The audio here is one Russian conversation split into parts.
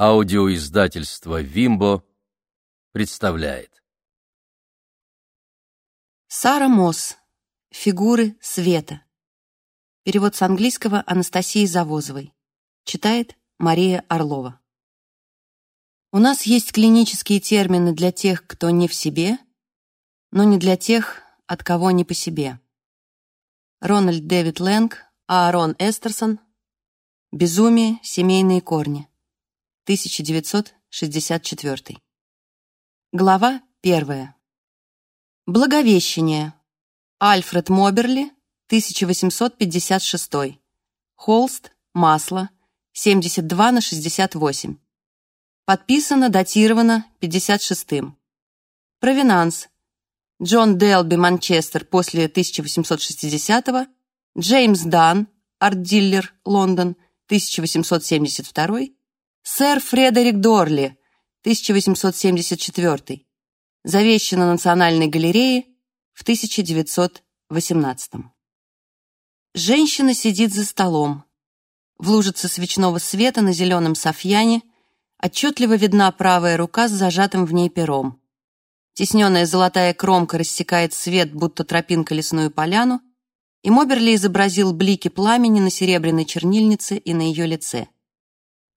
Аудиоиздательство «Вимбо» представляет. Сара Мосс. Фигуры света. Перевод с английского Анастасии Завозовой. Читает Мария Орлова. У нас есть клинические термины для тех, кто не в себе, но не для тех, от кого не по себе. Рональд Дэвид Лэнг, Аарон Эстерсон. Безумие, семейные корни. 1964. Глава первая. Благовещение. Альфред Моберли, 1856. Холст, масло, 72 на 68. Подписано, датировано 56-м. Провинанс. Джон Делби, Манчестер, после 1860-го. Джеймс Дан, арт-диллер, Лондон, 1872 Сэр Фредерик Дорли, 1874. Завещано Национальной галерее в 1918. Женщина сидит за столом. В лужице свечного света на зеленом софьяне отчетливо видна правая рука с зажатым в ней пером. Тесненная золотая кромка рассекает свет, будто тропинка лесную поляну, и Моберли изобразил блики пламени на серебряной чернильнице и на ее лице.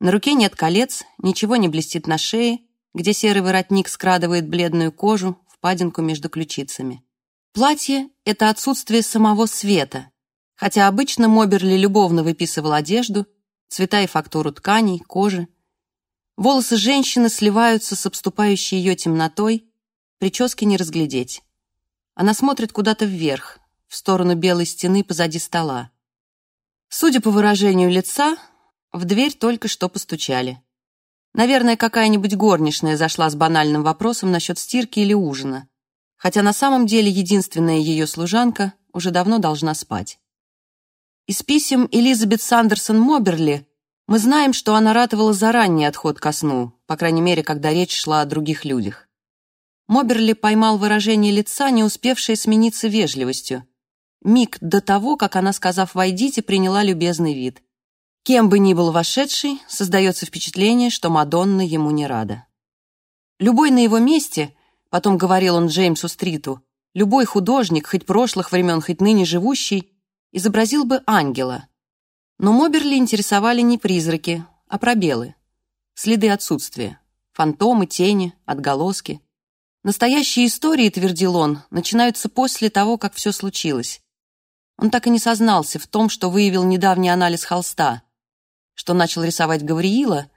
На руке нет колец, ничего не блестит на шее, где серый воротник скрадывает бледную кожу, впадинку между ключицами. Платье — это отсутствие самого света, хотя обычно Моберли любовно выписывал одежду, цвета и фактуру тканей, кожи. Волосы женщины сливаются с обступающей ее темнотой, прически не разглядеть. Она смотрит куда-то вверх, в сторону белой стены позади стола. Судя по выражению лица, в дверь только что постучали. Наверное, какая-нибудь горничная зашла с банальным вопросом насчет стирки или ужина, хотя на самом деле единственная ее служанка уже давно должна спать. Из писем Элизабет Сандерсон Моберли мы знаем, что она ратовала за ранний отход ко сну, по крайней мере, когда речь шла о других людях. Моберли поймал выражение лица, не успевшее смениться вежливостью. Миг до того, как она, сказав «войдите», приняла любезный вид. Кем бы ни был вошедший, создается впечатление, что Мадонна ему не рада. Любой на его месте, потом говорил он Джеймсу Стриту, любой художник, хоть прошлых времен, хоть ныне живущий, изобразил бы ангела. Но Моберли интересовали не призраки, а пробелы, следы отсутствия, фантомы, тени, отголоски. Настоящие истории, твердил он, начинаются после того, как все случилось. Он так и не сознался в том, что выявил недавний анализ холста, что начал рисовать Гавриила,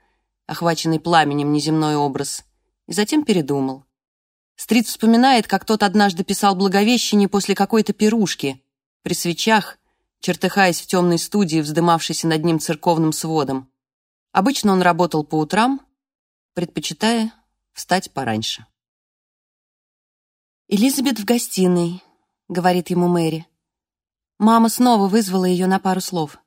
охваченный пламенем неземной образ, и затем передумал. Стрит вспоминает, как тот однажды писал Благовещение после какой-то пирушки, при свечах, чертыхаясь в темной студии, вздымавшейся над ним церковным сводом. Обычно он работал по утрам, предпочитая встать пораньше. «Элизабет в гостиной», — говорит ему Мэри. Мама снова вызвала ее на пару слов.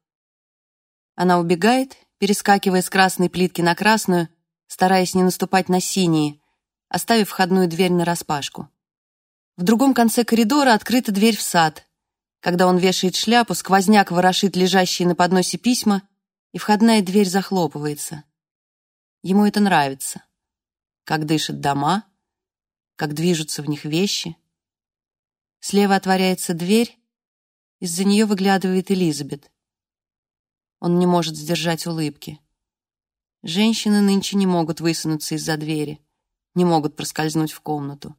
Она убегает, перескакивая с красной плитки на красную, стараясь не наступать на синие, оставив входную дверь нараспашку. В другом конце коридора открыта дверь в сад. Когда он вешает шляпу, сквозняк ворошит лежащие на подносе письма, и входная дверь захлопывается. Ему это нравится. Как дышат дома, как движутся в них вещи. Слева отворяется дверь, из-за нее выглядывает Элизабет. Он не может сдержать улыбки. Женщины нынче не могут высунуться из-за двери, не могут проскользнуть в комнату.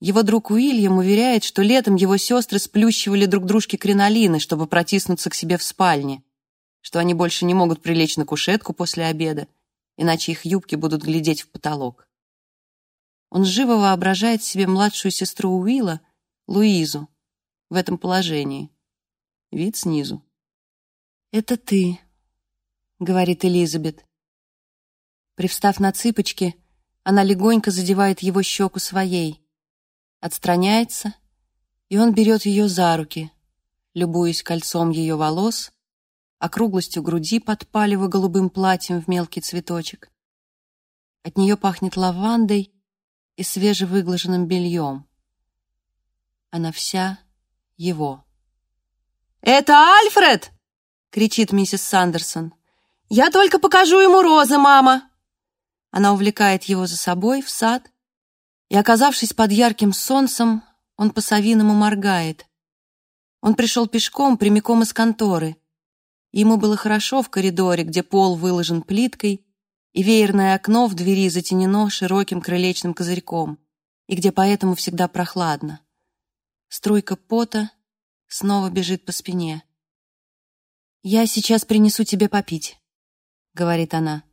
Его друг Уильям уверяет, что летом его сестры сплющивали друг дружке кринолины, чтобы протиснуться к себе в спальне, что они больше не могут прилечь на кушетку после обеда, иначе их юбки будут глядеть в потолок. Он живо воображает себе младшую сестру Уилла, Луизу, в этом положении. Вид снизу. «Это ты», — говорит Элизабет. Привстав на цыпочки, она легонько задевает его щеку своей, отстраняется, и он берет ее за руки, любуясь кольцом ее волос, округлостью груди под палево-голубым платьем в мелкий цветочек. От нее пахнет лавандой и свежевыглаженным бельем. Она вся его. «Это Альфред!» Кричит миссис Сандерсон. Я только покажу ему розы, мама!» Она увлекает его за собой в сад, и, оказавшись под ярким солнцем, он по-совиному моргает. Он пришел пешком прямиком из конторы. Ему было хорошо в коридоре, где пол выложен плиткой, и веерное окно в двери затенено широким крылечным козырьком, и где поэтому всегда прохладно. Струйка пота снова бежит по спине. «Я сейчас принесу тебе попить», — говорит она.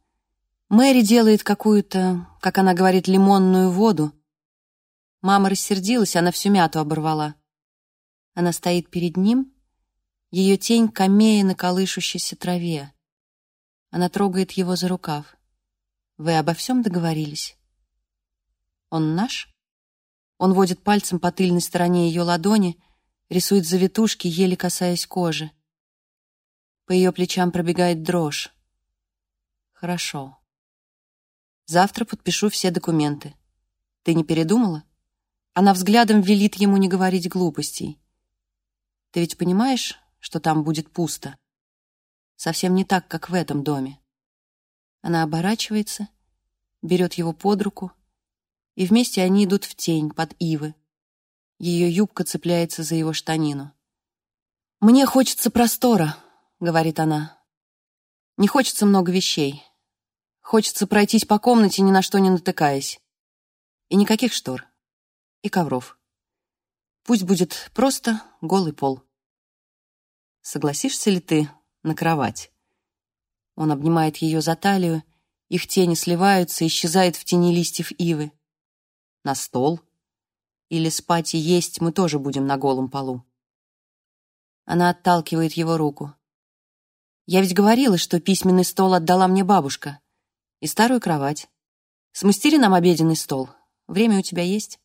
Мэри делает какую-то, как она говорит, лимонную воду. Мама рассердилась, она всю мяту оборвала. Она стоит перед ним, ее тень камея на колышущейся траве. Она трогает его за рукав. Вы обо всем договорились? Он наш? Он водит пальцем по тыльной стороне ее ладони, рисует завитушки, еле касаясь кожи. По ее плечам пробегает дрожь. Хорошо. Завтра подпишу все документы. Ты не передумала? Она взглядом велит ему не говорить глупостей. Ты ведь понимаешь, что там будет пусто? Совсем не так, как в этом доме. Она оборачивается, берет его под руку, и вместе они идут в тень под ивы. Ее юбка цепляется за его штанину. «Мне хочется простора», — говорит она. «Не хочется много вещей. Хочется пройтись по комнате, ни на что не натыкаясь. И никаких штор. И ковров. Пусть будет просто голый пол. Согласишься ли ты на кровать? Он обнимает ее за талию, их тени сливаются, исчезают в тени листьев ивы. На стол? Или спать и есть мы тоже будем на голом полу? Она отталкивает его руку. Я ведь говорила, что письменный стол отдала мне бабушка. И старую кровать. Смастери нам обеденный стол. Время у тебя есть?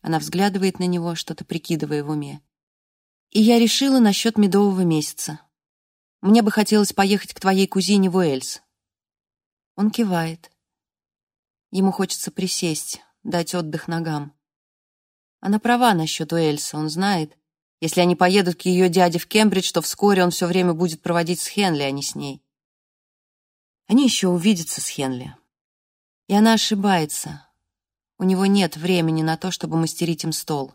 Она взглядывает на него, что-то прикидывая в уме. И я решила насчет медового месяца. Мне бы хотелось поехать к твоей кузине в Уэльс. Он кивает. Ему хочется присесть, дать отдых ногам. Она права насчет Уэльса, он знает. Если они поедут к ее дяде в Кембридж, то вскоре он все время будет проводить с Хенли, а не с ней. Они еще увидятся с Хенли. И она ошибается. У него нет времени на то, чтобы мастерить им стол.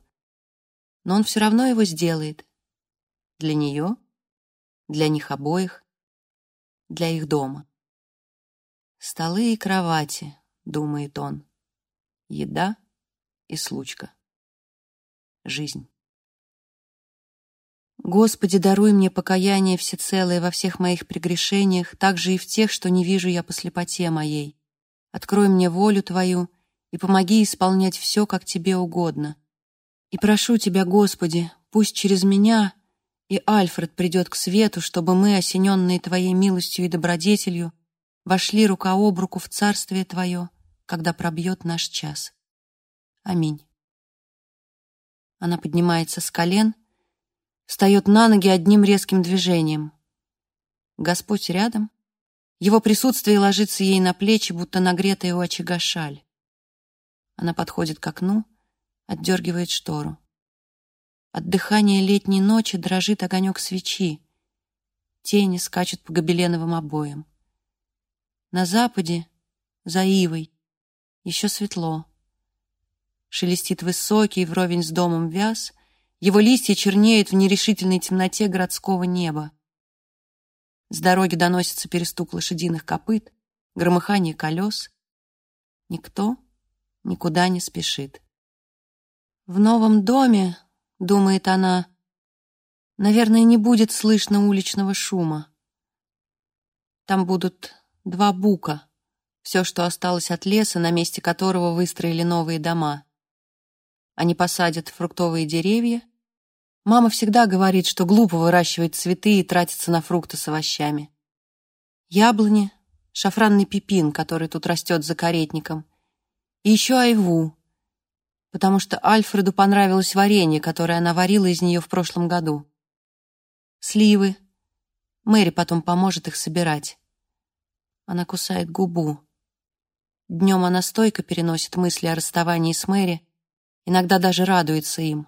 Но он все равно его сделает. Для нее, для них обоих, для их дома. Столы и кровати, думает он. Еда и случка. Жизнь. Господи, даруй мне покаяние всецелое во всех моих прегрешениях, также и в тех, что не вижу я по слепоте моей. Открой мне волю Твою — и помоги исполнять все, как тебе угодно. И прошу тебя, Господи, пусть через меня и Альфред придет к свету, чтобы мы, осененные Твоей милостью и добродетелью, вошли рука об руку в Царствие Твое, когда пробьет наш час. Аминь. Она поднимается с колен, встает на ноги одним резким движением. Господь рядом. Его присутствие ложится ей на плечи, будто нагретая у очага шаль. Она подходит к окну, отдергивает штору. От дыхания летней ночи дрожит огонек свечи. Тени скачут по гобеленовым обоям. На западе, за ивой, еще светло. Шелестит высокий, вровень с домом вяз, его листья чернеют в нерешительной темноте городского неба. С дороги доносится перестук лошадиных копыт, громыхание колес. Никто никуда не спешит. В новом доме, думает она, наверное, не будет слышно уличного шума. Там будут два бука, все, что осталось от леса, на месте которого выстроили новые дома. Они посадят фруктовые деревья. Мама всегда говорит, что глупо выращивать цветы и тратиться на фрукты с овощами. Яблони, шафранный пепин, который тут растет за каретником, и еще айву, потому что Альфреду понравилось варенье, которое она варила из нее в прошлом году. Сливы. Мэри потом поможет их собирать. Она кусает губу. Днем она стойко переносит мысли о расставании с Мэри, иногда даже радуется им.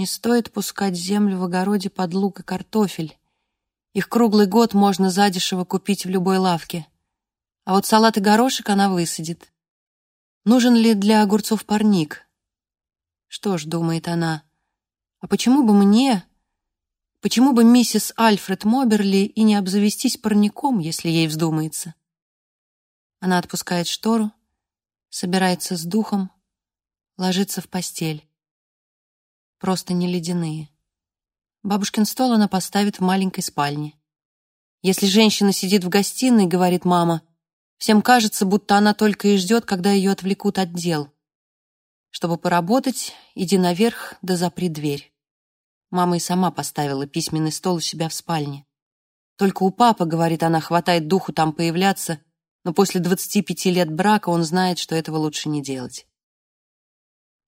Не стоит пускать землю в огороде под лук и картофель. Их круглый год можно задешево купить в любой лавке. А вот салат и горошек она высадит. Нужен ли для огурцов парник? Что ж, думает она, а почему бы мне, почему бы миссис Альфред Моберли и не обзавестись парником, если ей вздумается? Она отпускает штору, собирается с духом, ложится в постель. Просто не ледяные. Бабушкин стол она поставит в маленькой спальне. Если женщина сидит в гостиной, говорит мама, всем кажется, будто она только и ждет, когда ее отвлекут от дел. Чтобы поработать, иди наверх да запри дверь. Мама и сама поставила письменный стол у себя в спальне. Только у папы, говорит она, хватает духу там появляться, но после 25 лет брака он знает, что этого лучше не делать.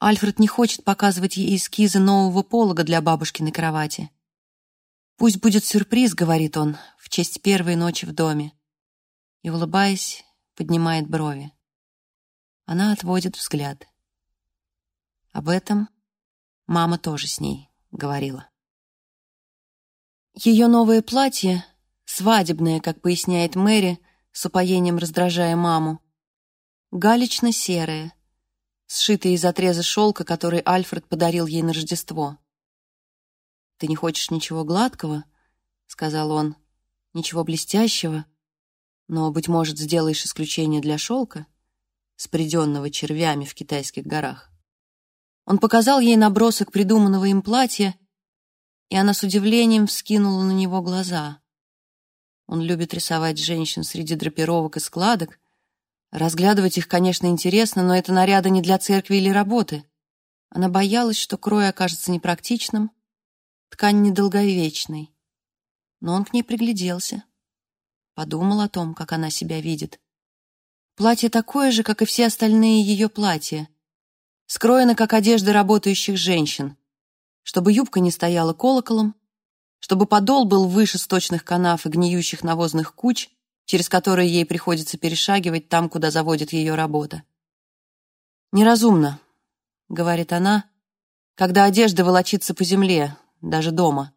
Альфред не хочет показывать ей эскизы нового полога для бабушкиной кровати. «Пусть будет сюрприз», — говорит он, в честь первой ночи в доме. И, улыбаясь, поднимает брови. Она отводит взгляд. Об этом мама тоже с ней говорила. Ее новое платье, свадебное, как поясняет Мэри, с упоением раздражая маму, галечно-серое, сшитый из отреза шелка, который Альфред подарил ей на Рождество. «Ты не хочешь ничего гладкого?» — сказал он. «Ничего блестящего? Но, быть может, сделаешь исключение для шелка, спреденного червями в китайских горах?» Он показал ей набросок придуманного им платья, и она с удивлением вскинула на него глаза. Он любит рисовать женщин среди драпировок и складок, Разглядывать их, конечно, интересно, но это наряды не для церкви или работы. Она боялась, что крой окажется непрактичным, ткань недолговечной. Но он к ней пригляделся. Подумал о том, как она себя видит. Платье такое же, как и все остальные ее платья. Скроено, как одежда работающих женщин. Чтобы юбка не стояла колоколом, чтобы подол был выше сточных канав и гниющих навозных куч, через которые ей приходится перешагивать там, куда заводит ее работа. «Неразумно», — говорит она, «когда одежда волочится по земле, даже дома,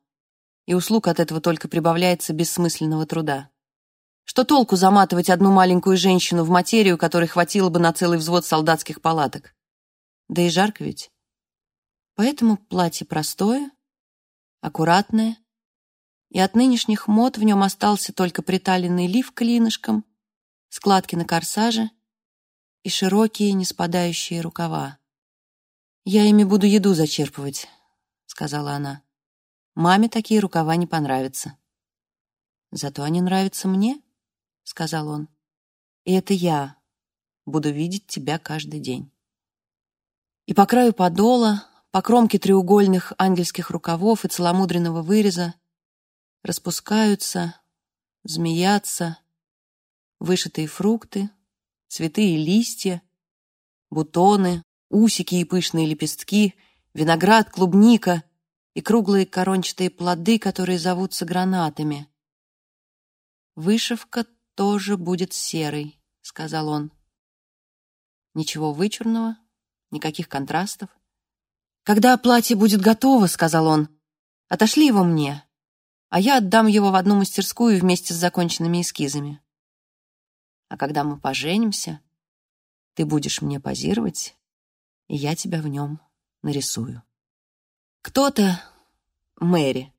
и услуг от этого только прибавляется бессмысленного труда. Что толку заматывать одну маленькую женщину в материю, которой хватило бы на целый взвод солдатских палаток? Да и жарко ведь. Поэтому платье простое, аккуратное, и от нынешних мод в нем остался только приталенный лиф клинышком, складки на корсаже и широкие, не спадающие рукава. «Я ими буду еду зачерпывать», — сказала она. «Маме такие рукава не понравятся». «Зато они нравятся мне», — сказал он. «И это я буду видеть тебя каждый день». И по краю подола, по кромке треугольных ангельских рукавов и целомудренного выреза распускаются, змеятся, вышитые фрукты, цветы и листья, бутоны, усики и пышные лепестки, виноград, клубника и круглые корончатые плоды, которые зовутся гранатами. «Вышивка тоже будет серой», — сказал он. «Ничего вычурного, никаких контрастов». «Когда платье будет готово», — сказал он, — «отошли его мне а я отдам его в одну мастерскую вместе с законченными эскизами. А когда мы поженимся, ты будешь мне позировать, и я тебя в нем нарисую. Кто-то, Мэри,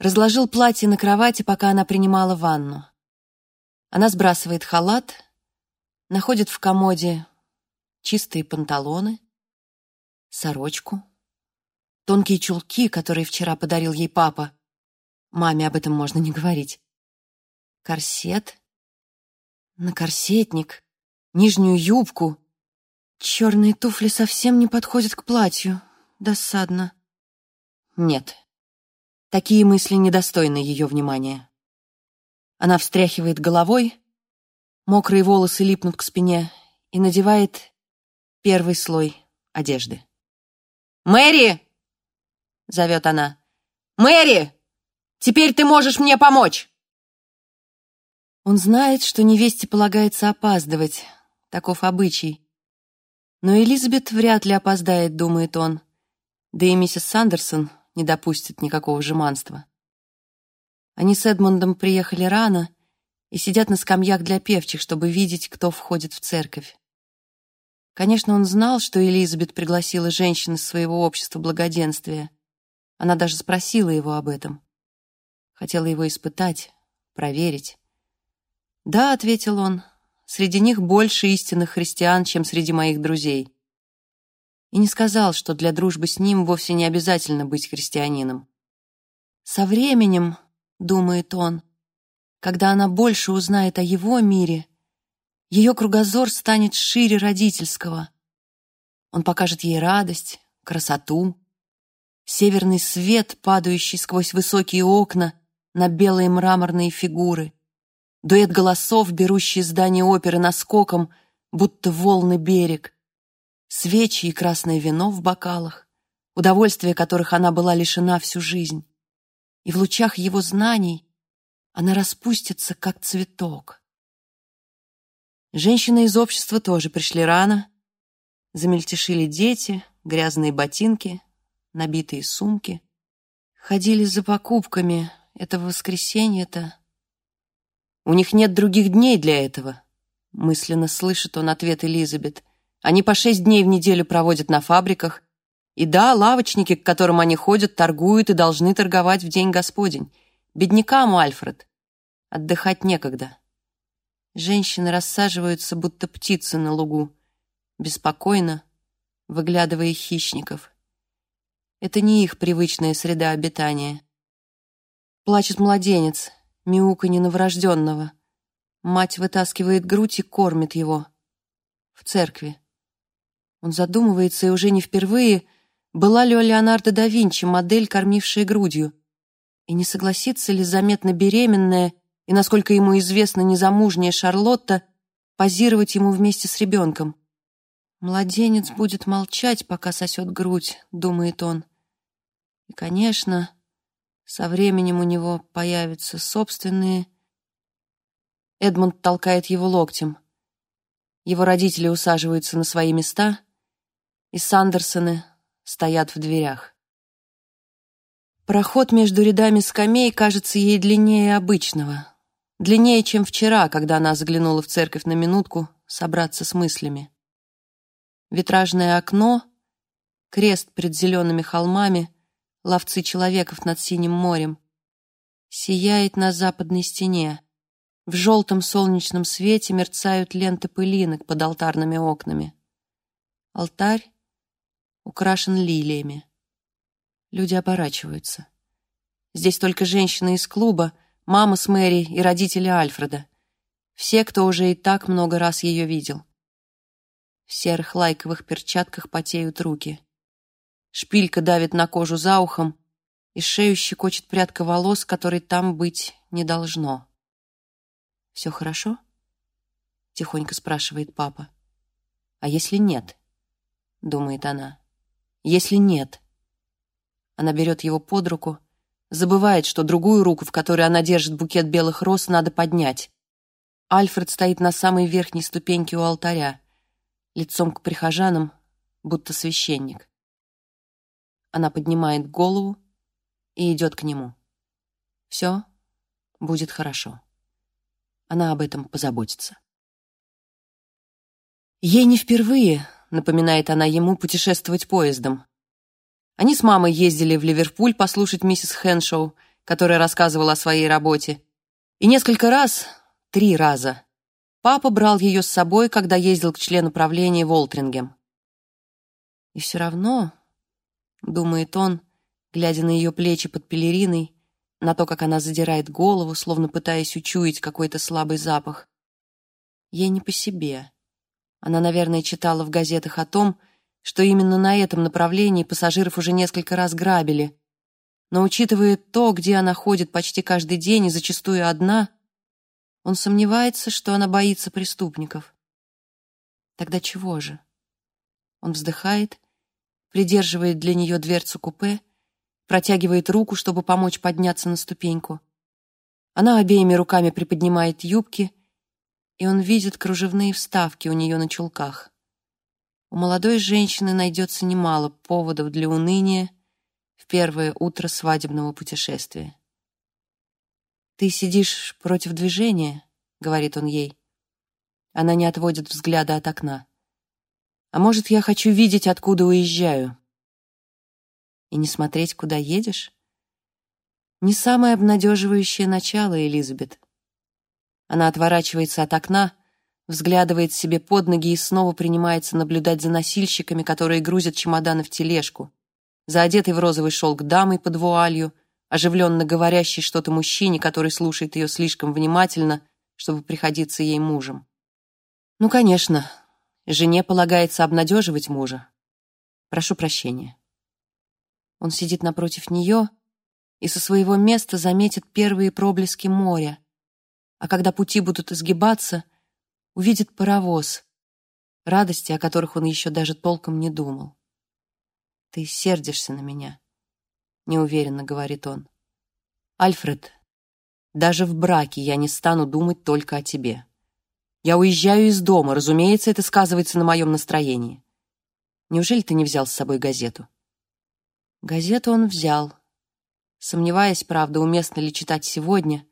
разложил платье на кровати, пока она принимала ванну. Она сбрасывает халат, находит в комоде чистые панталоны, сорочку, тонкие чулки, которые вчера подарил ей папа, Маме об этом можно не говорить. Корсет, накорсетник, нижнюю юбку. Черные туфли совсем не подходят к платью. Досадно. Нет, такие мысли недостойны ее внимания. Она встряхивает головой, мокрые волосы липнут к спине и надевает первый слой одежды. «Мэри!» — зовет она. «Мэри!» Теперь ты можешь мне помочь!» Он знает, что невесте полагается опаздывать, таков обычай. Но Элизабет вряд ли опоздает, думает он, да и миссис Сандерсон не допустит никакого жеманства. Они с Эдмондом приехали рано и сидят на скамьях для певчих, чтобы видеть, кто входит в церковь. Конечно, он знал, что Элизабет пригласила женщин из своего общества благоденствия. Она даже спросила его об этом. Хотела его испытать, проверить. «Да», — ответил он, — «среди них больше истинных христиан, чем среди моих друзей». И не сказал, что для дружбы с ним вовсе не обязательно быть христианином. Со временем, думает он, когда она больше узнает о его мире, ее кругозор станет шире родительского. Он покажет ей радость, красоту, северный свет, падающий сквозь высокие окна на белые мраморные фигуры, дуэт голосов, берущий здание оперы наскоком, будто волны берег, свечи и красное вино в бокалах, удовольствия которых она была лишена всю жизнь. И в лучах его знаний она распустится, как цветок. Женщины из общества тоже пришли рано. Замельтешили дети, грязные ботинки, набитые сумки. Ходили за покупками. Это воскресенье-то... У них нет других дней для этого. Мысленно слышит он ответ Элизабет. Они по шесть дней в неделю проводят на фабриках. И да, лавочники, к которым они ходят, торгуют и должны торговать в день Господень. Беднякам, Альфред. Отдыхать некогда. Женщины рассаживаются, будто птицы на лугу, беспокойно, выглядывая хищников. Это не их привычная среда обитания. Плачет младенец, мяуканье новорожденного. Мать вытаскивает грудь и кормит его. В церкви. Он задумывается, и уже не впервые, была ли у Леонардо да Винчи модель, кормившая грудью, и не согласится ли заметно беременная и, насколько ему известно, незамужняя Шарлотта позировать ему вместе с ребенком. «Младенец будет молчать, пока сосет грудь», — думает он. И, конечно, со временем у него появятся собственные... Эдмунд толкает его локтем. Его родители усаживаются на свои места, и Сандерсоны стоят в дверях. Проход между рядами скамей кажется ей длиннее обычного, длиннее, чем вчера, когда она заглянула в церковь на минутку собраться с мыслями. Витражное окно, крест пред зелеными холмами, ловцы человеков над синим морем, сияет на западной стене. В желтом солнечном свете мерцают ленты пылинок под алтарными окнами. Алтарь украшен лилиями. Люди оборачиваются. Здесь только женщины из клуба, мама с Мэри и родители Альфреда. Все, кто уже и так много раз ее видел. В серых лайковых перчатках потеют руки. Шпилька давит на кожу за ухом, и шею щекочет прядка волос, которой там быть не должно. «Все хорошо?» — тихонько спрашивает папа. «А если нет?» — думает она. «Если нет?» Она берет его под руку, забывает, что другую руку, в которой она держит букет белых роз, надо поднять. Альфред стоит на самой верхней ступеньке у алтаря, лицом к прихожанам, будто священник. Она поднимает голову и идет к нему. Все будет хорошо. Она об этом позаботится. Ей не впервые, напоминает она ему, путешествовать поездом. Они с мамой ездили в Ливерпуль послушать миссис Хэншоу, которая рассказывала о своей работе. И несколько раз, три раза, папа брал ее с собой, когда ездил к члену правления Волтрингем. И все равно, думает он, глядя на ее плечи под пелериной, на то, как она задирает голову, словно пытаясь учуять какой-то слабый запах. Ей не по себе. Она, наверное, читала в газетах о том, что именно на этом направлении пассажиров уже несколько раз грабили. Но учитывая то, где она ходит почти каждый день и зачастую одна, он сомневается, что она боится преступников. Тогда чего же? Он вздыхает, придерживает для нее дверцу купе протягивает руку, чтобы помочь подняться на ступеньку. Она обеими руками приподнимает юбки, и он видит кружевные вставки у нее на чулках. У молодой женщины найдется немало поводов для уныния в первое утро свадебного путешествия. «Ты сидишь против движения», — говорит он ей. Она не отводит взгляда от окна. «А может, я хочу видеть, откуда уезжаю?» «И не смотреть, куда едешь?» Не самое обнадеживающее начало, Элизабет. Она отворачивается от окна, взглядывает себе под ноги и снова принимается наблюдать за носильщиками, которые грузят чемоданы в тележку, за одетой в розовый шелк дамой под вуалью, оживленно говорящей что-то мужчине, который слушает ее слишком внимательно, чтобы приходиться ей мужем. Ну, конечно, жене полагается обнадеживать мужа. Прошу прощения. Он сидит напротив нее и со своего места заметит первые проблески моря, а когда пути будут изгибаться, увидит паровоз, радости, о которых он еще даже толком не думал. «Ты сердишься на меня», — неуверенно говорит он. «Альфред, даже в браке я не стану думать только о тебе. Я уезжаю из дома, разумеется, это сказывается на моем настроении. Неужели ты не взял с собой газету?» Газету он взял, сомневаясь, правда, уместно ли читать сегодня,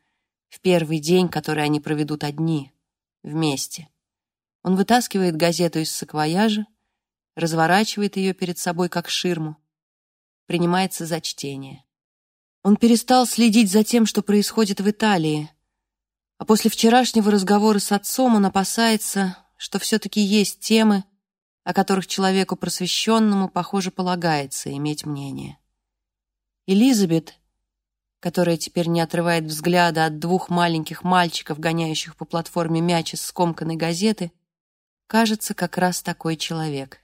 в первый день, который они проведут одни, вместе. Он вытаскивает газету из саквояжа, разворачивает ее перед собой как ширму, принимается за чтение. Он перестал следить за тем, что происходит в Италии, а после вчерашнего разговора с отцом он опасается, что все-таки есть темы, о которых человеку просвещенному, похоже, полагается иметь мнение. Элизабет которая теперь не отрывает взгляда от двух маленьких мальчиков, гоняющих по платформе мяч из скомканной газеты, кажется как раз такой человек.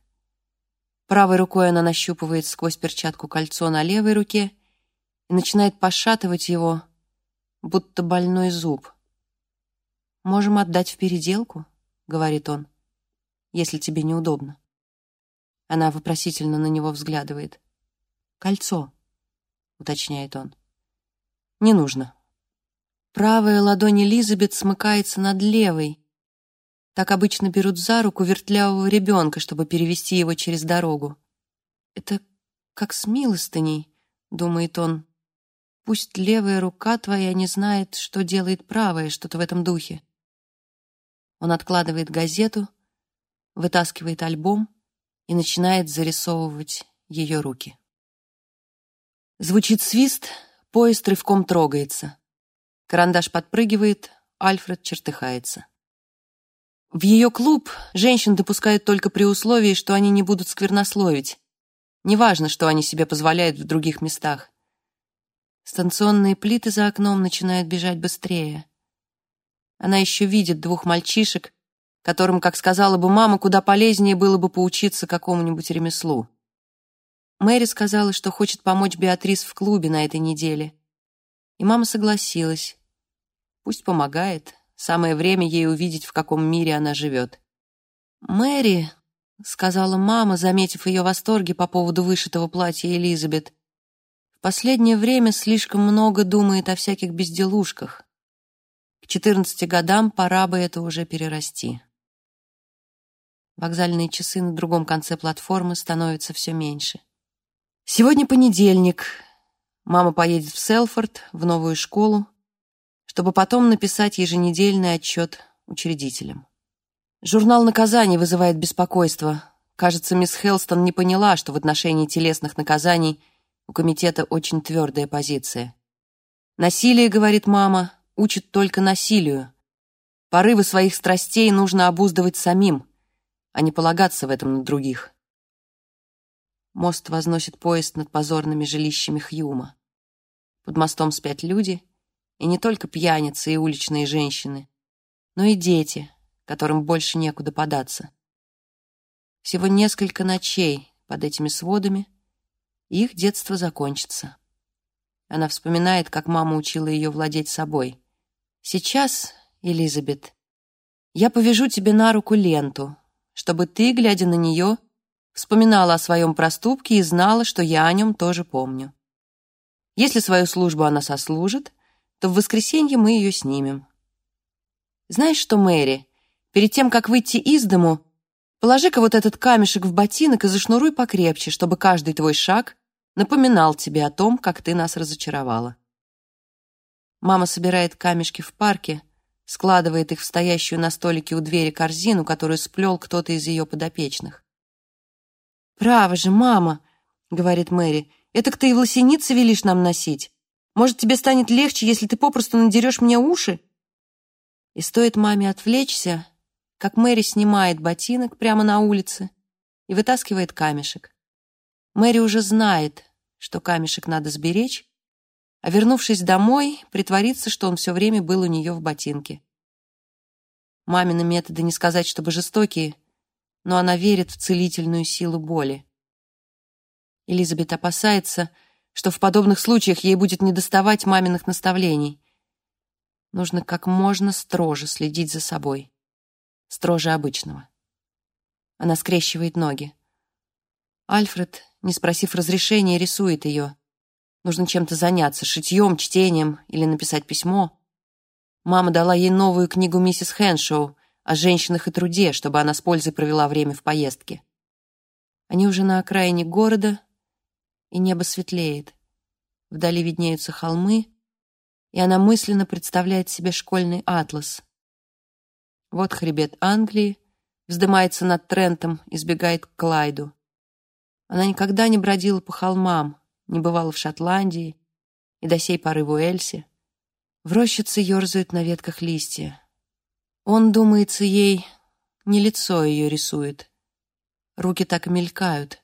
Правой рукой она нащупывает сквозь перчатку кольцо на левой руке и начинает пошатывать его, будто больной зуб. «Можем отдать в переделку», — говорит он, — «если тебе неудобно». Она вопросительно на него взглядывает. «Кольцо», — уточняет он. Не нужно. Правая ладонь Элизабет смыкается над левой. Так обычно берут за руку вертлявого ребенка, чтобы перевести его через дорогу. Это как с милостыней, думает он. Пусть левая рука твоя не знает, что делает правая, что-то в этом духе. Он откладывает газету, вытаскивает альбом и начинает зарисовывать ее руки. Звучит свист — Поезд рывком трогается. Карандаш подпрыгивает, Альфред чертыхается. В ее клуб женщин допускают только при условии, что они не будут сквернословить. Неважно, что они себе позволяют в других местах. Станционные плиты за окном начинают бежать быстрее. Она еще видит двух мальчишек, которым, как сказала бы мама, куда полезнее было бы поучиться какому-нибудь ремеслу. Мэри сказала, что хочет помочь Беатрис в клубе на этой неделе. И мама согласилась. Пусть помогает. Самое время ей увидеть, в каком мире она живет. «Мэри», — сказала мама, заметив ее восторги по поводу вышитого платья Элизабет, «в последнее время слишком много думает о всяких безделушках. К четырнадцати годам пора бы это уже перерасти». Вокзальные часы на другом конце платформы становятся все меньше. Сегодня понедельник. Мама поедет в Селфорд, в новую школу, чтобы потом написать еженедельный отчет учредителям. Журнал наказаний вызывает беспокойство. Кажется, мисс Хелстон не поняла, что в отношении телесных наказаний у комитета очень твердая позиция. Насилие, говорит мама, учит только насилию. Порывы своих страстей нужно обуздывать самим, а не полагаться в этом на других. Мост возносит поезд над позорными жилищами Хьюма. Под мостом спят люди, и не только пьяницы и уличные женщины, но и дети, которым больше некуда податься. Всего несколько ночей под этими сводами, и их детство закончится. Она вспоминает, как мама учила ее владеть собой. «Сейчас, Элизабет, я повяжу тебе на руку ленту, чтобы ты, глядя на нее, вспоминала о своем проступке и знала, что я о нем тоже помню. Если свою службу она сослужит, то в воскресенье мы ее снимем. Знаешь что, Мэри, перед тем, как выйти из дому, положи-ка вот этот камешек в ботинок и зашнуруй покрепче, чтобы каждый твой шаг напоминал тебе о том, как ты нас разочаровала. Мама собирает камешки в парке, складывает их в стоящую на столике у двери корзину, которую сплел кто-то из ее подопечных. «Право же, мама!» — говорит Мэри. «Это ты и власеницы велишь нам носить? Может, тебе станет легче, если ты попросту надерешь мне уши?» И стоит маме отвлечься, как Мэри снимает ботинок прямо на улице и вытаскивает камешек. Мэри уже знает, что камешек надо сберечь, а вернувшись домой, притвориться, что он все время был у нее в ботинке. Мамины методы не сказать, чтобы жестокие, но она верит в целительную силу боли. Элизабет опасается, что в подобных случаях ей будет недоставать маминых наставлений. Нужно как можно строже следить за собой. Строже обычного. Она скрещивает ноги. Альфред, не спросив разрешения, рисует ее. Нужно чем-то заняться, шитьем, чтением или написать письмо. Мама дала ей новую книгу миссис Хэншоу о женщинах и труде, чтобы она с пользой провела время в поездке. Они уже на окраине города, и небо светлеет. Вдали виднеются холмы, и она мысленно представляет себе школьный атлас. Вот хребет Англии, вздымается над Трентом и сбегает к Клайду. Она никогда не бродила по холмам, не бывала в Шотландии и до сей поры в Уэльсе. В рощице ерзают на ветках листья. Он, думается ей, не лицо ее рисует. Руки так и мелькают.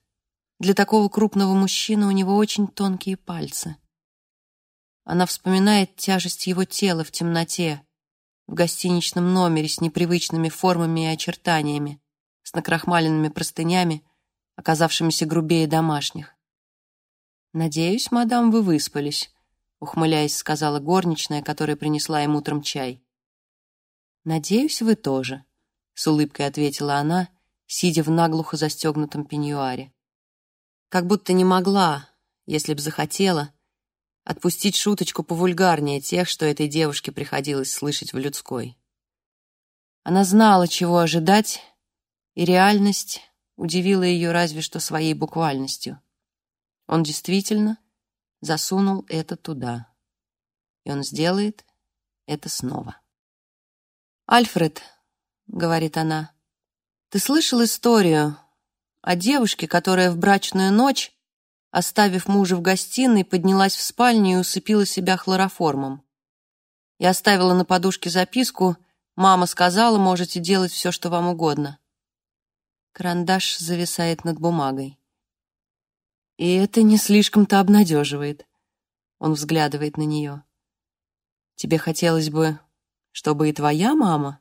Для такого крупного мужчины у него очень тонкие пальцы. Она вспоминает тяжесть его тела в темноте, в гостиничном номере с непривычными формами и очертаниями, с накрахмаленными простынями, оказавшимися грубее домашних. «Надеюсь, мадам, вы выспались», — ухмыляясь, сказала горничная, которая принесла им утром чай. «Надеюсь, вы тоже», — с улыбкой ответила она, сидя в наглухо застегнутом пеньюаре. Как будто не могла, если б захотела, отпустить шуточку повульгарнее тех, что этой девушке приходилось слышать в людской. Она знала, чего ожидать, и реальность удивила ее разве что своей буквальностью. Он действительно засунул это туда. И он сделает это снова. «Альфред», — говорит она, — «ты слышал историю о девушке, которая в брачную ночь, оставив мужа в гостиной, поднялась в спальню и усыпила себя хлороформом. И оставила на подушке записку «Мама сказала, можете делать все, что вам угодно». Карандаш зависает над бумагой. И это не слишком-то обнадеживает. Он взглядывает на нее. Тебе хотелось бы, чтобы и твоя мама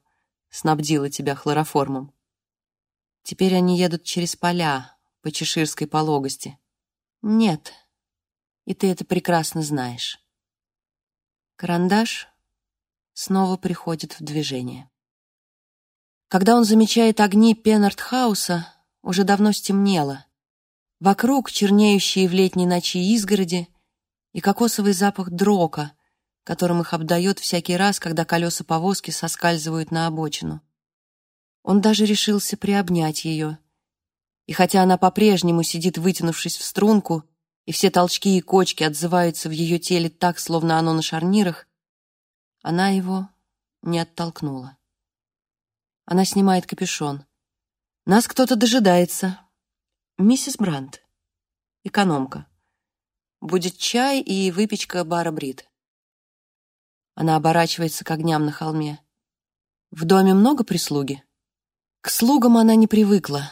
снабдила тебя хлороформом? Теперь они едут через поля по чеширской пологости. Нет, и ты это прекрасно знаешь. Карандаш снова приходит в движение. Когда он замечает огни Пеннардхауса, уже давно стемнело. Вокруг чернеющие в летней ночи изгороди и кокосовый запах дрока, которым их обдает всякий раз, когда колеса повозки соскальзывают на обочину. Он даже решился приобнять ее. И хотя она по-прежнему сидит, вытянувшись в струнку, и все толчки и кочки отзываются в ее теле так, словно оно на шарнирах, она его не оттолкнула. Она снимает капюшон. «Нас кто-то дожидается», «Миссис Брандт, экономка. Будет чай и выпечка бара Брит». Она оборачивается к огням на холме. «В доме много прислуги?» К слугам она не привыкла.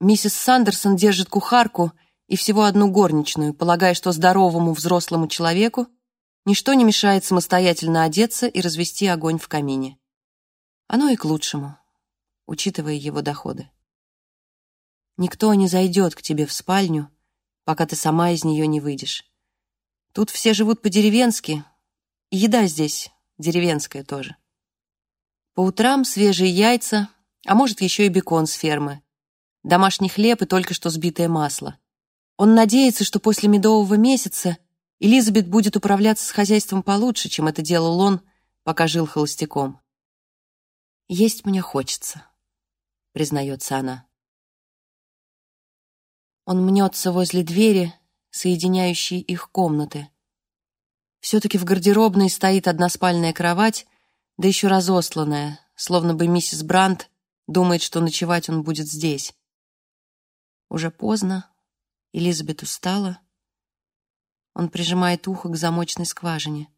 Миссис Сандерсон держит кухарку и всего одну горничную, полагая, что здоровому взрослому человеку ничто не мешает самостоятельно одеться и развести огонь в камине. Оно и к лучшему, учитывая его доходы. Никто не зайдет к тебе в спальню, пока ты сама из нее не выйдешь. Тут все живут по-деревенски, и еда здесь деревенская тоже. По утрам свежие яйца, а может, еще и бекон с фермы. Домашний хлеб и только что сбитое масло. Он надеется, что после медового месяца Элизабет будет управляться с хозяйством получше, чем это делал он, пока жил холостяком. «Есть мне хочется», — признается она. Он мнется возле двери, соединяющей их комнаты. Все-таки в гардеробной стоит односпальная кровать, да еще разосланная, словно бы миссис Брандт думает, что ночевать он будет здесь. Уже поздно, Элизабет устала. Он прижимает ухо к замочной скважине.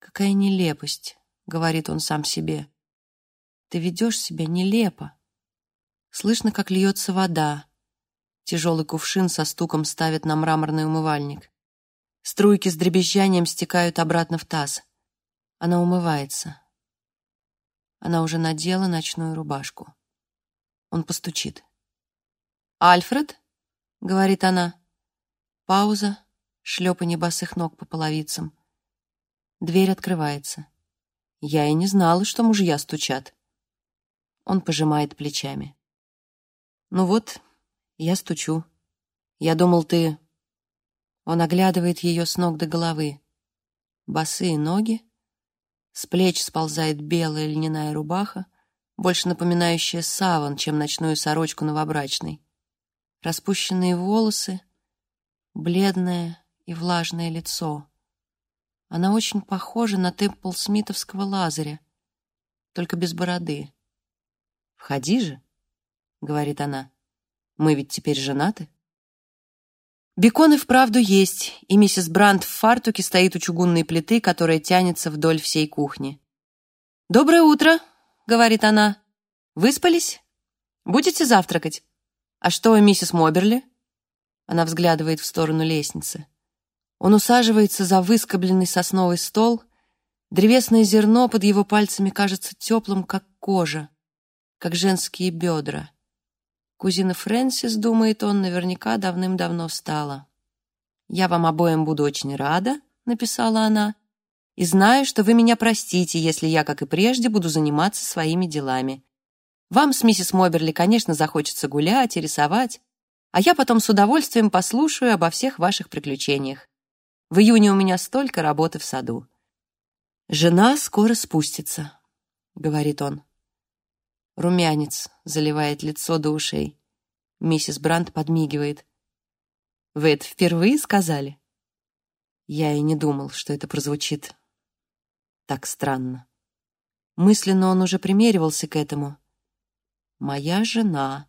«Какая нелепость», — говорит он сам себе. «Ты ведешь себя нелепо». Слышно, как льется вода. Тяжелый кувшин со стуком ставит на мраморный умывальник. Струйки с дребезжанием стекают обратно в таз. Она умывается. Она уже надела ночную рубашку. Он постучит. «Альфред?» — говорит она. Пауза, шлепанье босых ног по половицам. Дверь открывается. Я и не знала, что мужья стучат. Он пожимает плечами. «Ну вот, я стучу. Я думал, ты...» Он оглядывает ее с ног до головы. Босые ноги, с плеч сползает белая льняная рубаха, больше напоминающая саван, чем ночную сорочку новобрачной. Распущенные волосы, бледное и влажное лицо. Она очень похожа на темпл Смитовского Лазаря, только без бороды. «Входи же», — говорит она, — «мы ведь теперь женаты». Бекон и вправду есть, и миссис Брандт в фартуке стоит у чугунной плиты, которая тянется вдоль всей кухни. «Доброе утро», — говорит она. «Выспались? Будете завтракать? А что, миссис Моберли?» Она взглядывает в сторону лестницы. Он усаживается за выскобленный сосновый стол. Древесное зерно под его пальцами кажется теплым, как кожа, как женские бедра. Кузина Фрэнсис, думает он, наверняка давным-давно встала. «Я вам обоим буду очень рада», — написала она, «и знаю, что вы меня простите, если я, как и прежде, буду заниматься своими делами. Вам с миссис Моберли, конечно, захочется гулять и рисовать, а я потом с удовольствием послушаю обо всех ваших приключениях. В июне у меня столько работы в саду». «Жена скоро спустится», — говорит он. Румянец заливает лицо до ушей. Миссис Брандт подмигивает. «Вы это впервые сказали?» Я и не думал, что это прозвучит так странно. Мысленно он уже примеривался к этому. «Моя жена.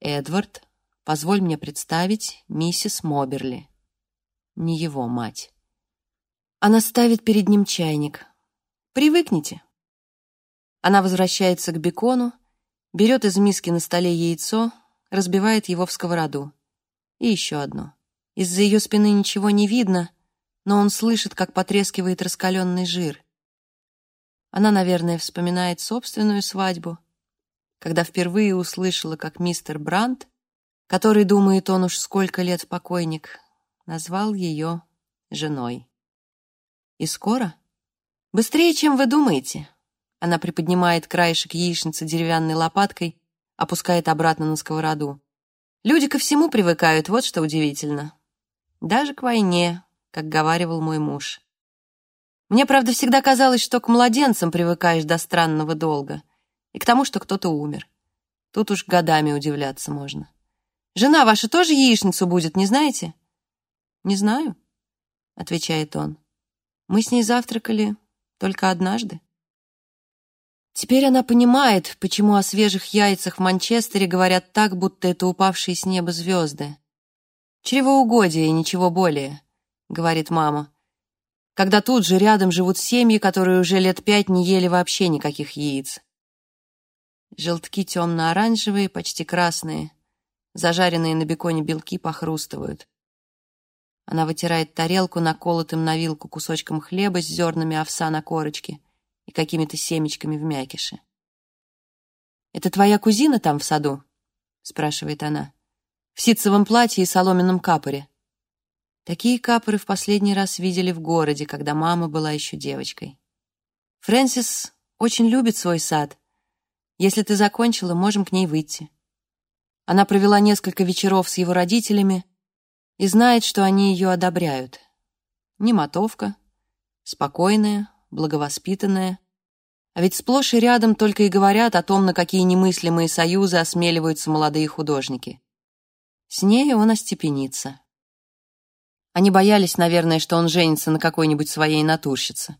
Эдвард, позволь мне представить миссис Моберли. Не его мать». Она ставит перед ним чайник. «Привыкните». Она возвращается к бекону, берет из миски на столе яйцо, разбивает его в сковороду. И еще одно. Из-за ее спины ничего не видно, но он слышит, как потрескивает раскаленный жир. Она, наверное, вспоминает собственную свадьбу, когда впервые услышала, как мистер Брандт, который, думает он уж сколько лет покойник, назвал ее женой. И скоро? Быстрее, чем вы думаете. Она приподнимает краешек яичницы деревянной лопаткой, опускает обратно на сковороду. Люди ко всему привыкают, вот что удивительно. Даже к войне, как говаривал мой муж. Мне, правда, всегда казалось, что к младенцам привыкаешь до странного долга и к тому, что кто-то умер. Тут уж годами удивляться можно. «Жена ваша тоже яичницу будет, не знаете?» «Не знаю», — отвечает он. «Мы с ней завтракали только однажды». Теперь она понимает, почему о свежих яйцах в Манчестере говорят так, будто это упавшие с неба звезды. «Чревоугодие и ничего более», — говорит мама. Когда тут же рядом живут семьи, которые уже лет пять не ели вообще никаких яиц. Желтки темно-оранжевые, почти красные. Зажаренные на беконе белки похрустывают. Она вытирает тарелку наколотым на вилку кусочком хлеба с зернами овса на корочке — и какими-то семечками в мякише. «Это твоя кузина там в саду?» — спрашивает она. «В ситцевом платье и соломенном капоре». Такие капоры в последний раз видели в городе, когда мама была еще девочкой. Фрэнсис очень любит свой сад. Если ты закончила, можем к ней выйти. Она провела несколько вечеров с его родителями и знает, что они ее одобряют. Немотовка, спокойная, благовоспитанная. А ведь сплошь и рядом только и говорят о том, на какие немыслимые союзы осмеливаются молодые художники. С ней он остепенится. Они боялись, наверное, что он женится на какой-нибудь своей натурщице.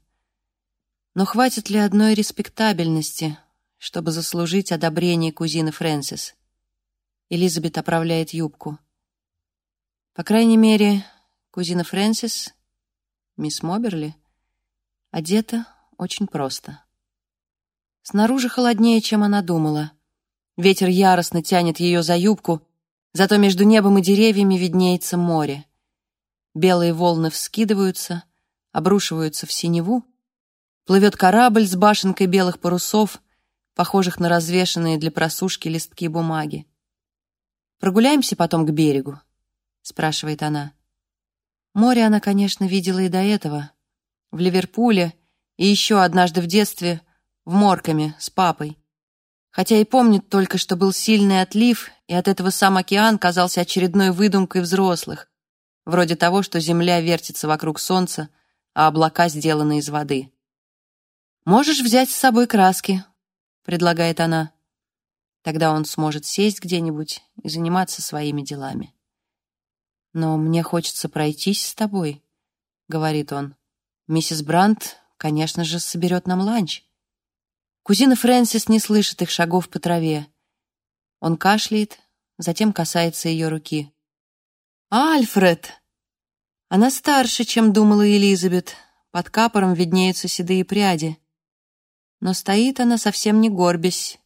Но хватит ли одной респектабельности, чтобы заслужить одобрение кузины Фрэнсис? Элизабет оправляет юбку. По крайней мере, кузина Фрэнсис, мисс Моберли, одета очень просто. Снаружи холоднее, чем она думала. Ветер яростно тянет ее за юбку, зато между небом и деревьями виднеется море. Белые волны вскидываются, обрушиваются в синеву. Плывет корабль с башенкой белых парусов, похожих на развешанные для просушки листки бумаги. «Прогуляемся потом к берегу?» — спрашивает она. Море она, конечно, видела и до этого. В Ливерпуле и еще однажды в детстве в Моркаме с папой. Хотя и помнит только, что был сильный отлив, и от этого сам океан казался очередной выдумкой взрослых, вроде того, что Земля вертится вокруг Солнца, а облака сделаны из воды. «Можешь взять с собой краски», — предлагает она. Тогда он сможет сесть где-нибудь и заниматься своими делами. «Но мне хочется пройтись с тобой», — говорит он. «Миссис Брандт, конечно же, соберет нам ланч». Кузина Фрэнсис не слышит их шагов по траве. Он кашляет, затем касается ее руки. «Альфред!» Она старше, чем думала Элизабет. Под капором виднеются седые пряди. Но стоит она совсем не горбясь.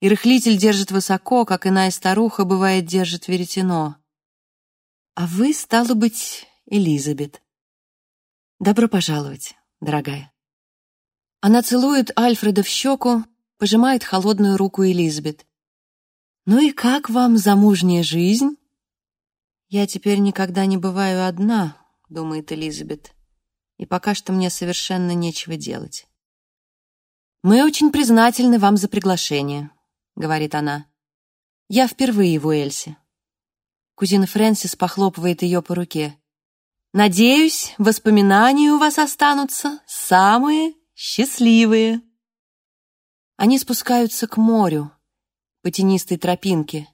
И рыхлитель держит высоко, как иная старуха, бывает, держит веретено. А вы, стало быть, Элизабет. Добро пожаловать, дорогая. Она целует Альфреда в щеку, пожимает холодную руку Элизабет. «Ну и как вам замужняя жизнь?» «Я теперь никогда не бываю одна», — думает Элизабет, «и пока что мне совершенно нечего делать». «Мы очень признательны вам за приглашение», — говорит она. «Я впервые в Уэльсе». Кузина Фрэнсис похлопывает ее по руке. «Надеюсь, воспоминания у вас останутся самые счастливые». Они спускаются к морю по тенистой тропинке,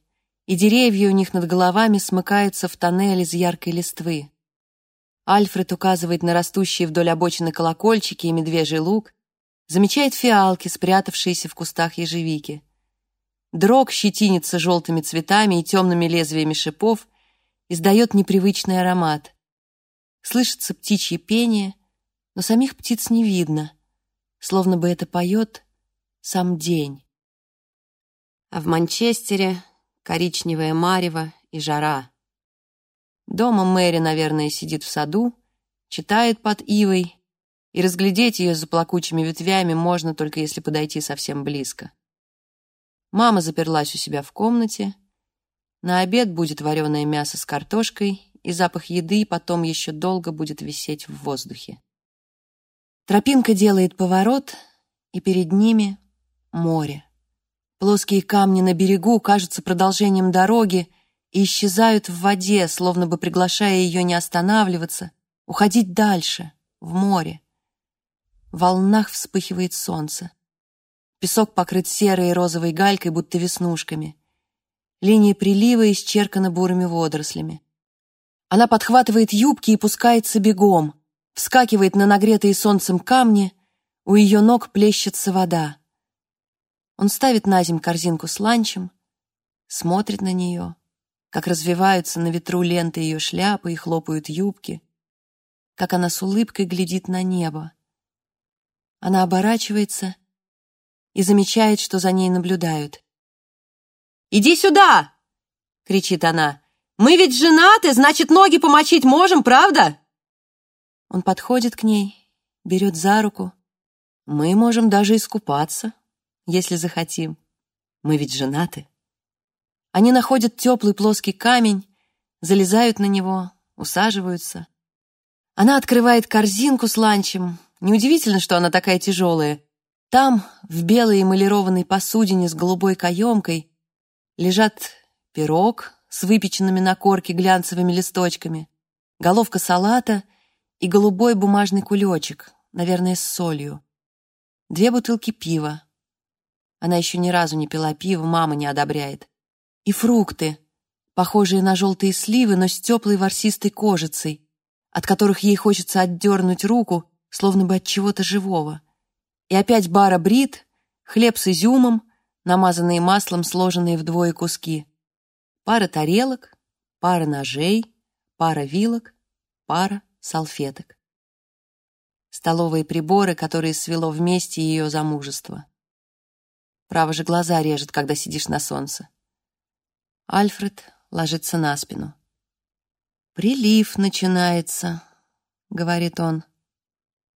и деревья у них над головами смыкаются в тоннель из яркой листвы. Альфред указывает на растущие вдоль обочины колокольчики и медвежий луг, замечает фиалки, спрятавшиеся в кустах ежевики. Дрог щетинится желтыми цветами и темными лезвиями шипов, издает непривычный аромат. Слышится птичье пение, но самих птиц не видно, словно бы это поет сам день. А в Манчестере коричневое марево и жара. Дома Мэри, наверное, сидит в саду, читает под ивой, и разглядеть ее за плакучими ветвями можно только если подойти совсем близко. Мама заперлась у себя в комнате. На обед будет вареное мясо с картошкой, и запах еды потом еще долго будет висеть в воздухе. Тропинка делает поворот, и перед ними море. Плоские камни на берегу кажутся продолжением дороги и исчезают в воде, словно бы приглашая ее не останавливаться, уходить дальше, в море. В волнах вспыхивает солнце. Песок покрыт серой и розовой галькой, будто веснушками. Линии прилива исчерканы бурыми водорослями. Она подхватывает юбки и пускается бегом, вскакивает на нагретые солнцем камни, у ее ног плещется вода. Он ставит на земь корзинку с ланчем, смотрит на нее, как развиваются на ветру ленты ее шляпы и хлопают юбки, как она с улыбкой глядит на небо. Она оборачивается и замечает, что за ней наблюдают. «Иди сюда!» — кричит она. «Мы ведь женаты, значит, ноги помочить можем, правда?» Он подходит к ней, берет за руку. «Мы можем даже искупаться», если захотим. Мы ведь женаты. Они находят теплый плоский камень, залезают на него, усаживаются. Она открывает корзинку с ланчем. Неудивительно, что она такая тяжелая. Там, в белой эмалированной посудине с голубой каемкой, лежат пирог с выпеченными на корке глянцевыми листочками, головка салата и голубой бумажный кулечек, наверное, с солью. Две бутылки пива, она еще ни разу не пила пиво, мама не одобряет. И фрукты, похожие на желтые сливы, но с теплой ворсистой кожицей. от которых ей хочется отдернуть руку, словно бы от чего-то живого. И опять бара брит, хлеб с изюмом, намазанные маслом, сложенные вдвое куски. Пара тарелок, пара ножей, пара вилок, пара салфеток. Столовые приборы, которые свело вместе ее замужество. Право же глаза режет, когда сидишь на солнце. Альфред ложится на спину. «Прилив начинается», — говорит он.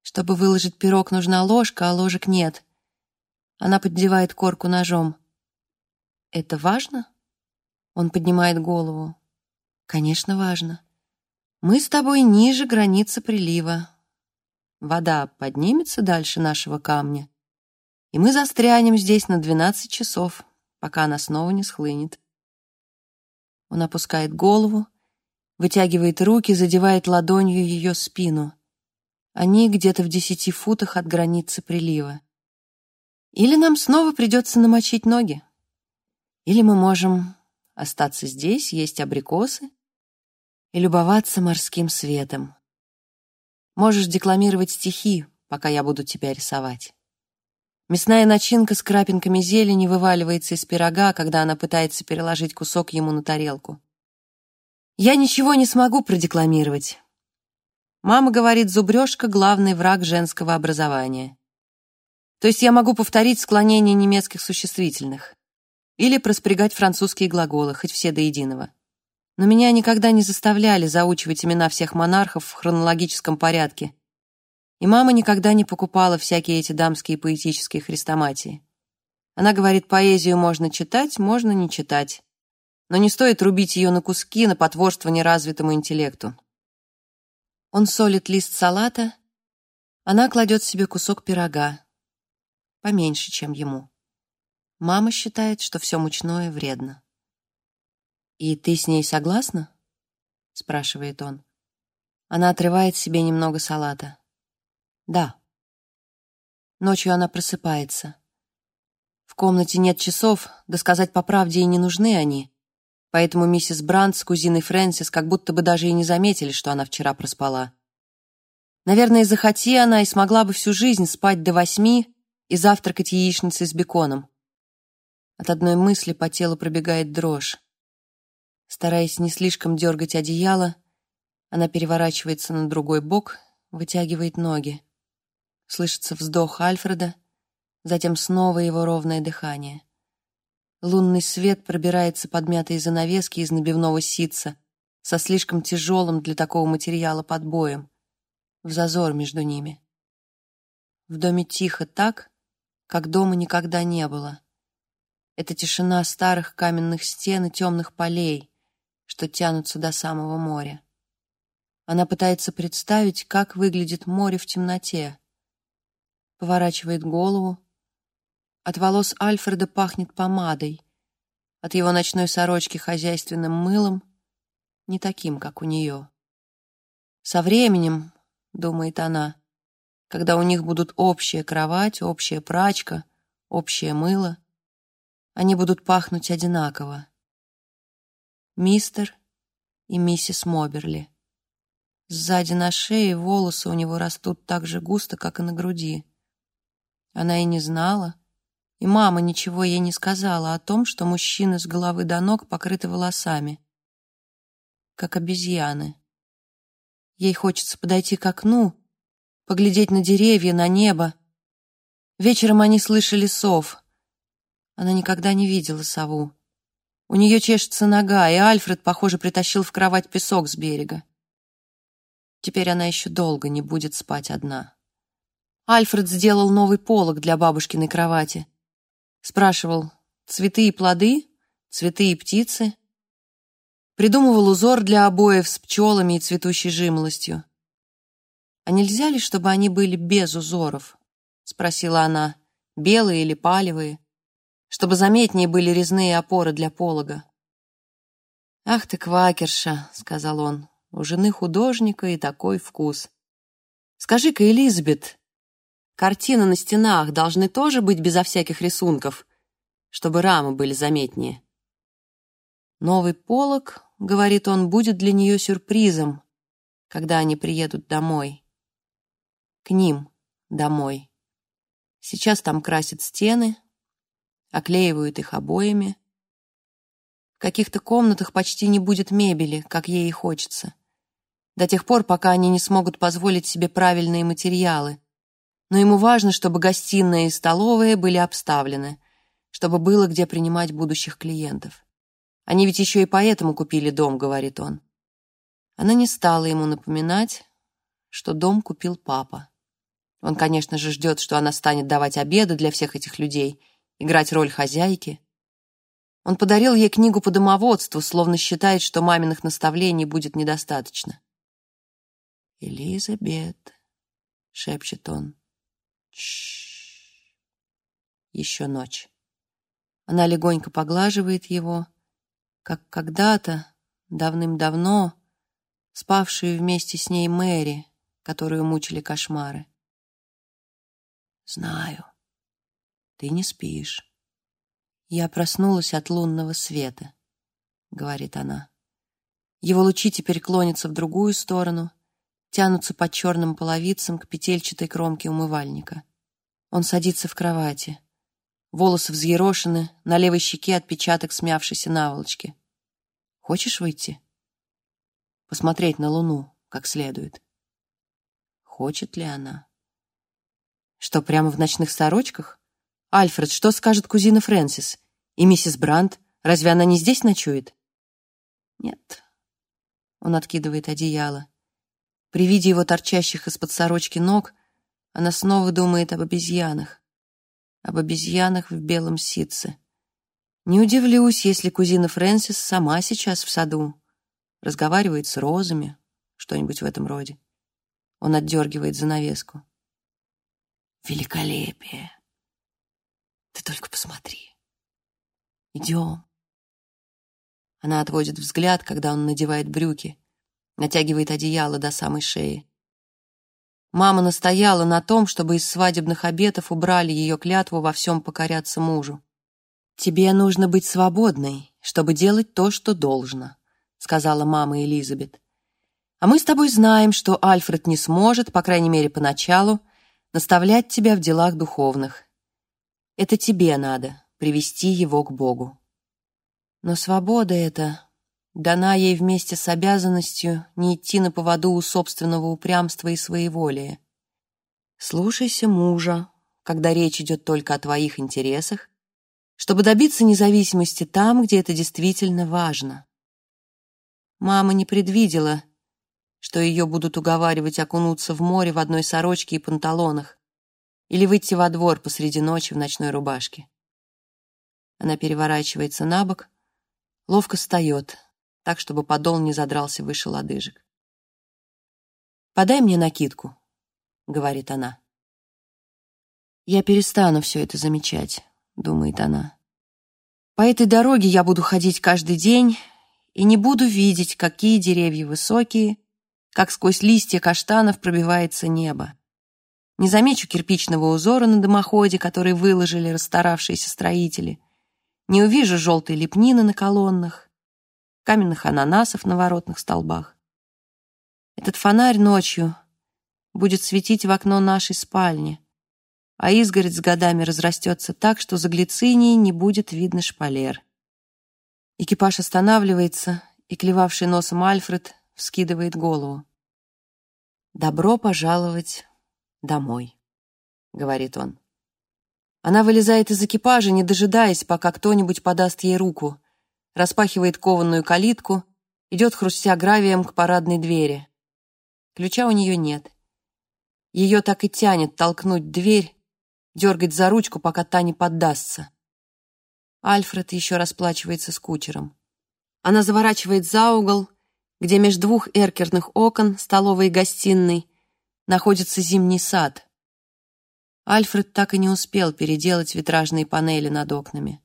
Чтобы выложить пирог, нужна ложка, а ложек нет. Она поддевает корку ножом. «Это важно?» Он поднимает голову. «Конечно, важно. Мы с тобой ниже границы прилива. Вода поднимется дальше нашего камня, и мы застрянем здесь на 12 часов, пока она снова не схлынет». Он опускает голову, вытягивает руки, задевает ладонью ее спину. Они где-то в десяти футах от границы прилива. Или нам снова придется намочить ноги. Или мы можем остаться здесь, есть абрикосы и любоваться морским светом. Можешь декламировать стихи, пока я буду тебя рисовать. Мясная начинка с крапинками зелени вываливается из пирога, когда она пытается переложить кусок ему на тарелку. Я ничего не смогу продекламировать. Мама говорит, зубрежка — главный враг женского образования. То есть я могу повторить склонение немецких существительных или проспрягать французские глаголы, хоть все до единого. Но меня никогда не заставляли заучивать имена всех монархов в хронологическом порядке, и мама никогда не покупала всякие эти дамские поэтические хрестоматии. Она говорит, поэзию можно читать, можно не читать, но не стоит рубить ее на куски на потворство неразвитому интеллекту. Он солит лист салата, она кладет себе кусок пирога, поменьше, чем ему. Мама считает, что все мучное вредно. «И ты с ней согласна?» — спрашивает он. Она отрывает себе немного салата. «Да». Ночью она просыпается. В комнате нет часов, да сказать по правде и не нужны они, поэтому миссис Брандт с кузиной Фрэнсис как будто бы даже и не заметили, что она вчера проспала. Наверное, захоти она и смогла бы всю жизнь спать до восьми и завтракать яичницей с беконом. От одной мысли по телу пробегает дрожь. Стараясь не слишком дергать одеяло, она переворачивается на другой бок, вытягивает ноги. Слышится вздох Альфреда, затем снова его ровное дыхание. Лунный свет пробирается под мятые занавески из набивного ситца со слишком тяжелым для такого материала подбоем, в зазор между ними. В доме тихо так, как дома никогда не было. Это тишина старых каменных стен и темных полей, что тянутся до самого моря. Она пытается представить, как выглядит море в темноте. Поворачивает голову. От волос Альфреда пахнет помадой. От его ночной сорочки хозяйственным мылом, не таким, как у нее. Со временем, думает она, когда у них будут общая кровать, общая прачка, общее мыло. Они будут пахнуть одинаково. Мистер и миссис Моберли. Сзади на шее волосы у него растут так же густо, как и на груди. Она и не знала, и мама ничего ей не сказала о том, что мужчины с головы до ног покрыты волосами, как обезьяны. Ей хочется подойти к окну поглядеть на деревья, на небо. Вечером они слышали сов. Она никогда не видела сову. У нее чешется нога, и Альфред, похоже, притащил в кровать песок с берега. Теперь она еще долго не будет спать одна. Альфред сделал новый полог для бабушкиной кровати. Спрашивал, цветы и плоды, цветы и птицы. Придумывал узор для обоев с пчелами и цветущей жимолостью. «А нельзя ли, чтобы они были без узоров?» — спросила она. «Белые или палевые? Чтобы заметнее были резные опоры для полога». «Ах ты, квакерша!» — сказал он. «У жены художника и такой вкус. Скажи-ка, Элизабет, картины на стенах должны тоже быть безо всяких рисунков, чтобы рамы были заметнее». «Новый полог, — говорит он, — будет для нее сюрпризом, когда они приедут домой. К ним домой. Сейчас там красят стены, оклеивают их обоями. В каких-то комнатах почти не будет мебели, как ей и хочется. До тех пор, пока они не смогут позволить себе правильные материалы. Но ему важно, чтобы гостиная и столовая были обставлены, чтобы было где принимать будущих клиентов. Они ведь еще и поэтому купили дом, говорит он. Она не стала ему напоминать, что дом купил папа. Он, конечно же, ждет, что она станет давать обеды для всех этих людей, играть роль хозяйки. Он подарил ей книгу по домоводству, словно считает, что маминых наставлений будет недостаточно. «Элизабет», — шепчет он, — «Чш». Еще ночь. Она легонько поглаживает его, как когда-то, давным-давно, спавшую вместе с ней Мэри, которую мучили кошмары. «Знаю, ты не спишь». «Я проснулась от лунного света», — говорит она. Его лучи теперь клонятся в другую сторону, тянутся по черным половицам к петельчатой кромке умывальника. Он садится в кровати. Волосы взъерошены, на левой щеке отпечаток смявшейся наволочки. «Хочешь выйти?» «Посмотреть на Луну как следует». Хочет ли она? Что, прямо в ночных сорочках? Альфред, что скажет кузина Фрэнсис? И миссис Брандт? Разве она не здесь ночует? Нет. Он откидывает одеяло. При виде его торчащих из-под сорочки ног она снова думает об обезьянах об обезьянах в белом ситце. Не удивлюсь, если кузина Фрэнсис сама сейчас в саду, разговаривает с розами, что-нибудь в этом роде. Он отдергивает занавеску. Великолепие! Ты только посмотри. Идем. Она отводит взгляд, когда он надевает брюки, натягивает одеяло до самой шеи. Мама настояла на том, чтобы из свадебных обетов убрали ее клятву во всем покоряться мужу. «Тебе нужно быть свободной, чтобы делать то, что должно», сказала мама Элизабет. «А мы с тобой знаем, что Альфред не сможет, по крайней мере, поначалу, наставлять тебя в делах духовных. Это тебе надо привести его к Богу». Но свобода эта дана ей вместе с обязанностью не идти на поводу у собственного упрямства и своеволия. Слушайся мужа, когда речь идет только о твоих интересах, чтобы добиться независимости там, где это действительно важно. Мама не предвидела, что ее будут уговаривать окунуться в море в одной сорочке и панталонах или выйти во двор посреди ночи в ночной рубашке. Она переворачивается на бок, ловко встает, так, чтобы подол не задрался выше лодыжек. «Подай мне накидку», — говорит она. «Я перестану все это замечать», — думает она. «По этой дороге я буду ходить каждый день и не буду видеть, какие деревья высокие, как сквозь листья каштанов пробивается небо. Не замечу кирпичного узора на дымоходе, который выложили расстаравшиеся строители. Не увижу желтой лепнины на колоннах каменных ананасов на воротных столбах. Этот фонарь ночью будет светить в окно нашей спальни, а изгородь с годами разрастется так, что за глицинией не будет видно шпалер. Экипаж останавливается, и клевавший носом Альфред вскидывает голову. «Добро пожаловать домой», — говорит он. Она вылезает из экипажа, не дожидаясь, пока кто-нибудь подаст ей руку распахивает кованую калитку, идет, хрустя гравием, к парадной двери. Ключа у нее нет. Ее так и тянет толкнуть дверь, дергать за ручку, пока та не поддастся. Альфред еще расплачивается с кучером. Она заворачивает за угол, где между двух эркерных окон, столовой и гостиной, находится зимний сад. Альфред так и не успел переделать витражные панели над окнами.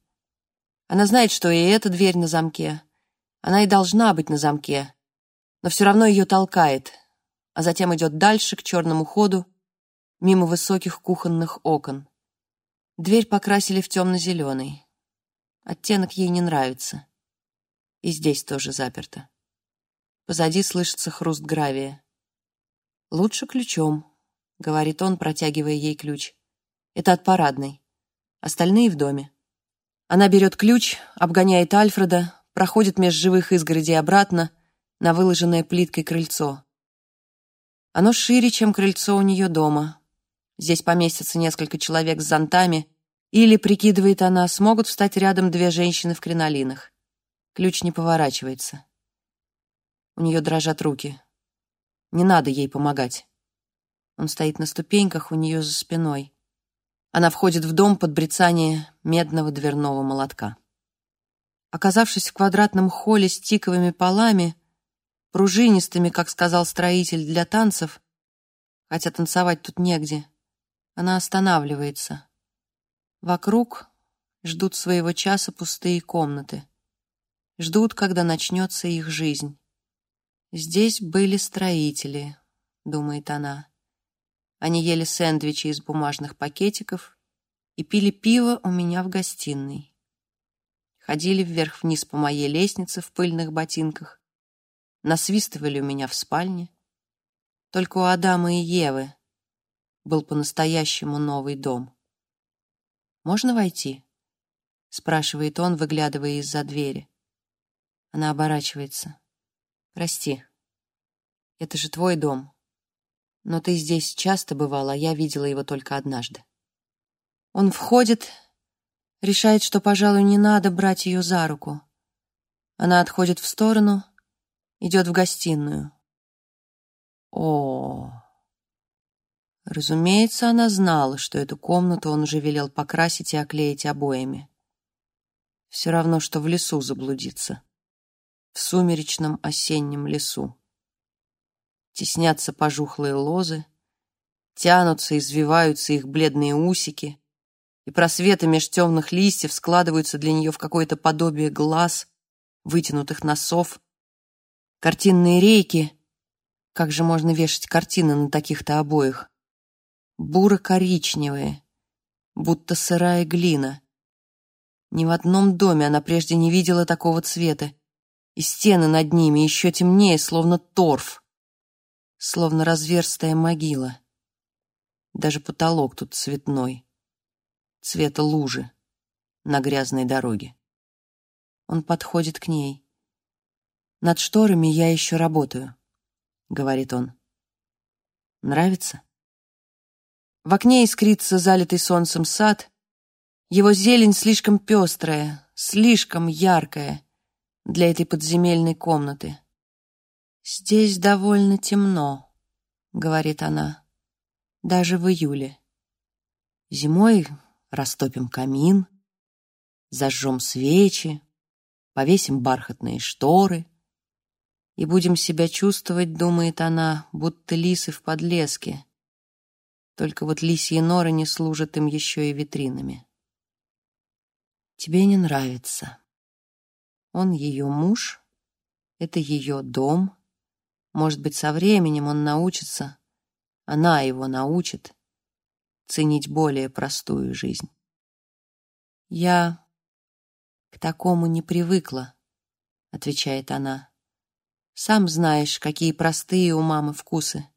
Она знает, что и эта дверь на замке. Она и должна быть на замке. Но все равно ее толкает, а затем идет дальше, к черному ходу, мимо высоких кухонных окон. Дверь покрасили в темно-зеленый. Оттенок ей не нравится. И здесь тоже заперто. Позади слышится хруст гравия. «Лучше ключом», — говорит он, протягивая ей ключ. «Это от парадной. Остальные в доме». Она берет ключ, обгоняет Альфреда, проходит меж живых изгородей обратно на выложенное плиткой крыльцо. Оно шире, чем крыльцо у нее дома. Здесь поместится несколько человек с зонтами, или, прикидывает она, смогут встать рядом две женщины в кринолинах. Ключ не поворачивается. У нее дрожат руки. Не надо ей помогать. Он стоит на ступеньках у нее за спиной. Она входит в дом под брецание медного дверного молотка. Оказавшись в квадратном холле с тиковыми полами, пружинистыми, как сказал строитель, для танцев, хотя танцевать тут негде, она останавливается. Вокруг ждут своего часа пустые комнаты. Ждут, когда начнется их жизнь. Здесь были строители, думает она. Они ели сэндвичи из бумажных пакетиков и пили пиво у меня в гостиной. Ходили вверх-вниз по моей лестнице в пыльных ботинках, насвистывали у меня в спальне. Только у Адама и Евы был по-настоящему новый дом. «Можно войти?» — спрашивает он, выглядывая из-за двери. Она оборачивается. «Прости, это же твой дом. Но ты здесь часто бывала, а я видела его только однажды». Он входит, решает, что, пожалуй, не надо брать ее за руку. Она отходит в сторону, идет в гостиную. О, Разумеется, она знала, что эту комнату он уже велел покрасить и оклеить обоями. Все равно, что в лесу заблудиться. В сумеречном осеннем лесу. Теснятся пожухлые лозы, тянутся, извиваются их бледные усики, и просветы меж темных листьев складываются для нее в какое-то подобие глаз, вытянутых носов. Картинные рейки, как же можно вешать картины на таких-то обоях? буро-коричневые, будто сырая глина. Ни в одном доме она прежде не видела такого цвета, и стены над ними еще темнее, словно торф, словно разверстая могила. Даже потолок тут цветной, цвета лужи на грязной дороге. Он подходит к ней. «Над шторами я еще работаю», — говорит он. «Нравится?» В окне искрится залитый солнцем сад. Его зелень слишком пестрая, слишком яркая для этой подземельной комнаты. «Здесь довольно темно», — говорит она, — «даже в июле. Зимой растопим камин, зажжем свечи, повесим бархатные шторы и будем себя чувствовать, думает она, будто лисы в подлеске, только вот лисьи норы не служат им еще и витринами. Тебе не нравится. Он ее муж, это ее дом. Может быть, со временем он научится, она его научит ценить более простую жизнь. Я к такому не привыкла, отвечает она. Сам знаешь, какие простые у мамы вкусы.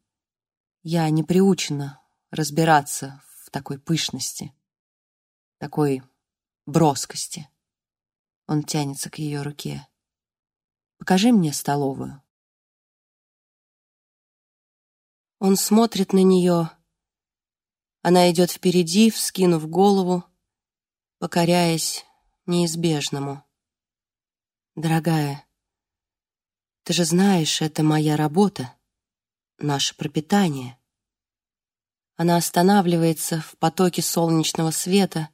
Я не приучена разбираться в такой пышности, такой броскости. Он тянется к ее руке. «Покажи мне столовую». Он смотрит на нее. Она идет впереди, вскинув голову, покоряясь неизбежному. «Дорогая, ты же знаешь, это моя работа, наше пропитание». Она останавливается в потоке солнечного света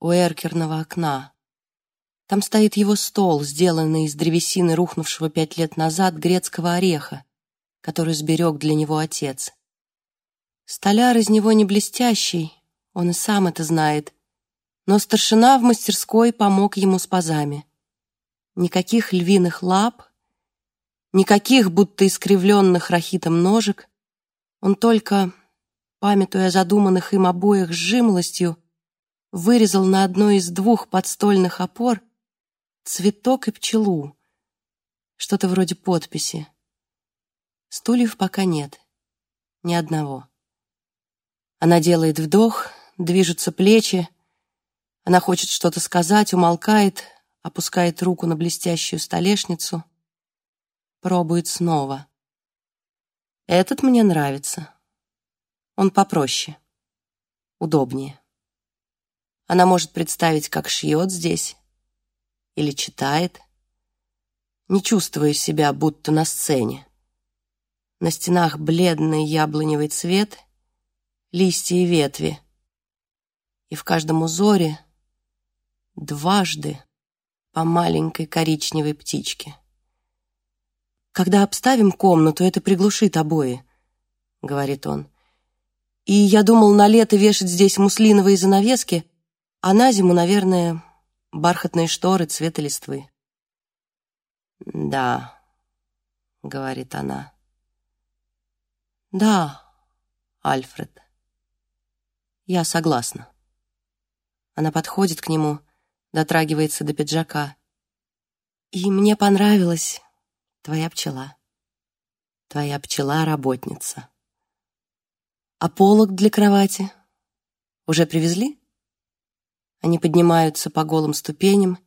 у эркерного окна. Там стоит его стол, сделанный из древесины рухнувшего пять лет назад грецкого ореха, который сберег для него отец. Столяр из него не блестящий, он и сам это знает, но старшина в мастерской помог ему с пазами. Никаких львиных лап, никаких будто искривленных рахитом ножек, он только памятуя задуманных им обоих с жимолостью, вырезал на одной из двух подстольных опор цветок и пчелу, что-то вроде подписи. Стульев пока нет. Ни одного. Она делает вдох, движутся плечи. Она хочет что-то сказать, умолкает, опускает руку на блестящую столешницу, пробует снова. Этот мне нравится. Он попроще, удобнее. Она может представить, как шьет здесь или читает, не чувствуя себя будто на сцене. На стенах бледный яблоневый цвет, листья и ветви. И в каждом узоре дважды по маленькой коричневой птичке. «Когда обставим комнату, это приглушит обои», — говорит он. «И я думал на лето вешать здесь муслиновые занавески, а на зиму, наверное, бархатные шторы цвета листвы». «Да», — говорит она. «Да, Альфред, я согласна». Она подходит к нему, дотрагивается до пиджака. «И мне понравилась твоя пчела. Твоя пчела-работница. А полок для кровати уже привезли?» Они поднимаются по голым ступеням,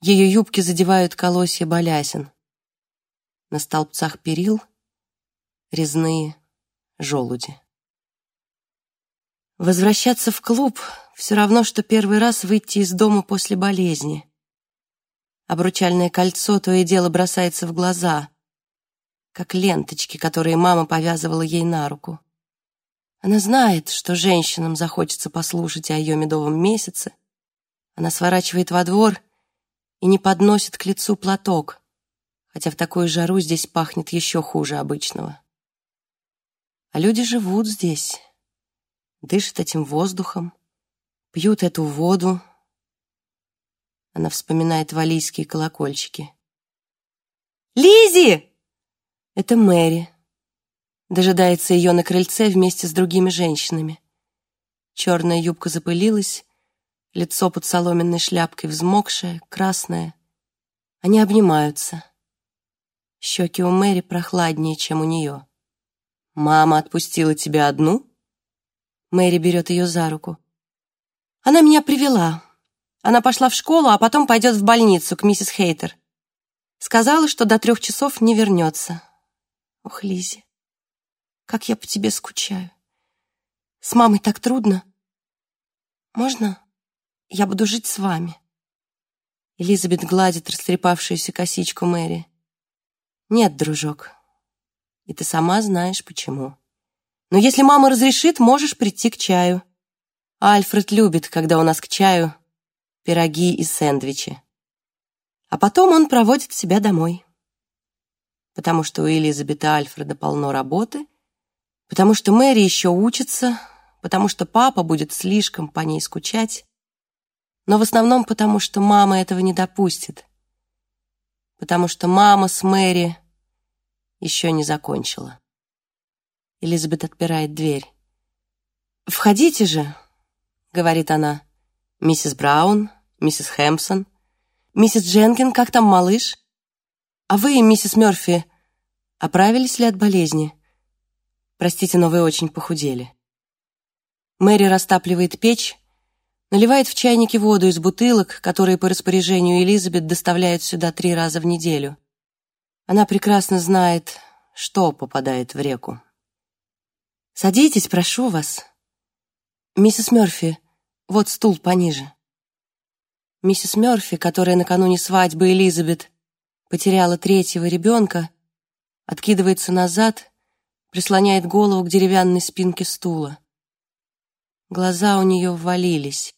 ее юбки задевают колосья балясин. На столбцах перил резные желуди. Возвращаться в клуб все равно, что первый раз выйти из дома после болезни. Обручальное кольцо то и дело бросается в глаза, как ленточки, которые мама повязывала ей на руку. Она знает, что женщинам захочется послушать о ее медовом месяце. Она сворачивает во двор и не подносит к лицу платок, хотя в такую жару здесь пахнет еще хуже обычного. А люди живут здесь, дышат этим воздухом, пьют эту воду. Она вспоминает валийские колокольчики. Лизи! Это Мэри. Дожидается ее на крыльце вместе с другими женщинами. Черная юбка запылилась, лицо под соломенной шляпкой взмокшее, красное. Они обнимаются. Щеки у Мэри прохладнее, чем у нее. «Мама отпустила тебя одну?» Мэри берет ее за руку. «Она меня привела. Она пошла в школу, а потом пойдет в больницу к миссис Хейтер. Сказала, что до трех часов не вернется. Ох, Лизи, как я по тебе скучаю. С мамой так трудно. Можно я буду жить с вами?» Элизабет гладит растрепавшуюся косичку Мэри. «Нет, дружок, и ты сама знаешь, почему. Но если мама разрешит, можешь прийти к чаю. Альфред любит, когда у нас к чаю пироги и сэндвичи. А потом он проводит себя домой. Потому что у Элизабет и Альфреда полно работы, потому что Мэри еще учится, потому что папа будет слишком по ней скучать, но в основном потому, что мама этого не допустит. Потому что мама с Мэри еще не закончила. Элизабет отпирает дверь. «Входите же», — говорит она. «Миссис Браун, миссис Хэмпсон, миссис Дженкин, как там малыш? А вы, миссис Мёрфи, оправились ли от болезни? Простите, но вы очень похудели». Мэри растапливает печь, наливает в чайники воду из бутылок, которые по распоряжению Элизабет доставляют сюда три раза в неделю. Она прекрасно знает, что попадает в реку. «Садитесь, прошу вас. Миссис Мёрфи, вот стул пониже». Миссис Мёрфи, которая накануне свадьбы Элизабет потеряла третьего ребенка, откидывается назад, прислоняет голову к деревянной спинке стула. Глаза у нее ввалились.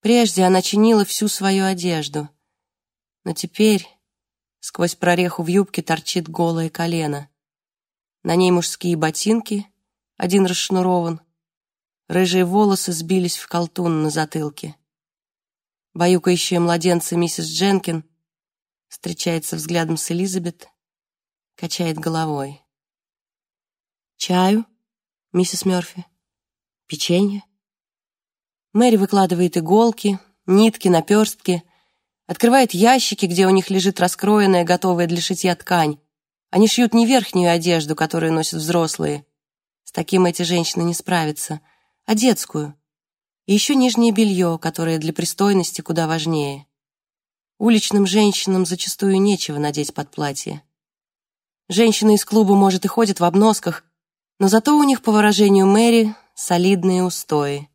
Прежде она чинила всю свою одежду, но теперь сквозь прореху в юбке торчит голое колено. На ней мужские ботинки, один расшнурован, рыжие волосы сбились в колтун на затылке. Баюкающая младенца миссис Дженкин встречается взглядом с Элизабет, качает головой. «Чаю, миссис Мёрфи? Печенье?» Мэри выкладывает иголки, нитки, наперстки, открывает ящики, где у них лежит раскроенная, готовая для шитья ткань. Они шьют не верхнюю одежду, которую носят взрослые, С таким эти женщины не справятся, а детскую. И еще нижнее белье, которое для пристойности куда важнее. Уличным женщинам зачастую нечего надеть под платье. Женщины из клуба, может, и ходят в обносках, но зато у них, по выражению Мэри, солидные устои.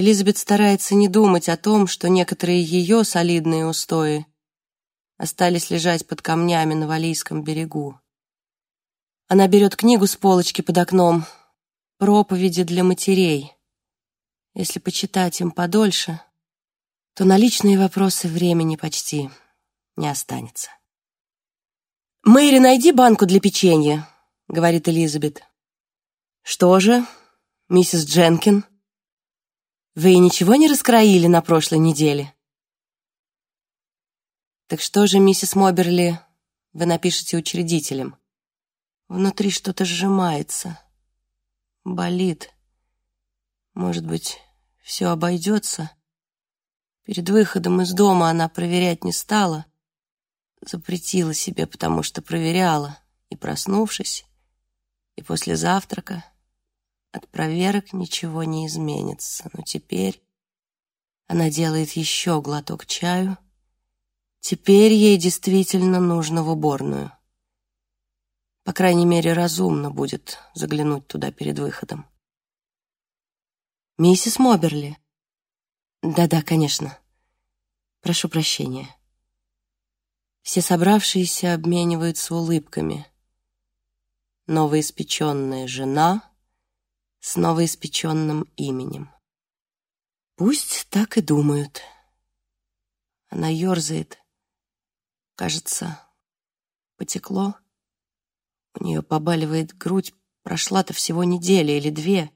Элизабет старается не думать о том, что некоторые ее солидные устои остались лежать под камнями на Валийском берегу. Она берет книгу с полочки под окном «Проповеди для матерей». Если почитать им подольше, то на личные вопросы времени почти не останется. «Мэри, найди банку для печенья», — говорит Элизабет. «Что же, миссис Дженкин, вы ничего не раскроили на прошлой неделе?» «Так что же, миссис Моберли, вы напишете учредителям?» Внутри что-то сжимается, болит. Может быть, все обойдется? Перед выходом из дома она проверять не стала. Запретила себе, потому что проверяла. И проснувшись, и после завтрака. От проверок ничего не изменится. Но теперь она делает еще глоток чаю. Теперь ей действительно нужно в уборную. По крайней мере, разумно будет заглянуть туда перед выходом. «Миссис Моберли?» «Да-да, конечно. Прошу прощения». Все собравшиеся обмениваются улыбками. Новоиспеченная жена с новоиспеченным именем. Пусть так и думают. Она ерзает. Кажется, потекло. У нее побаливает грудь, прошла-то всего неделя или две.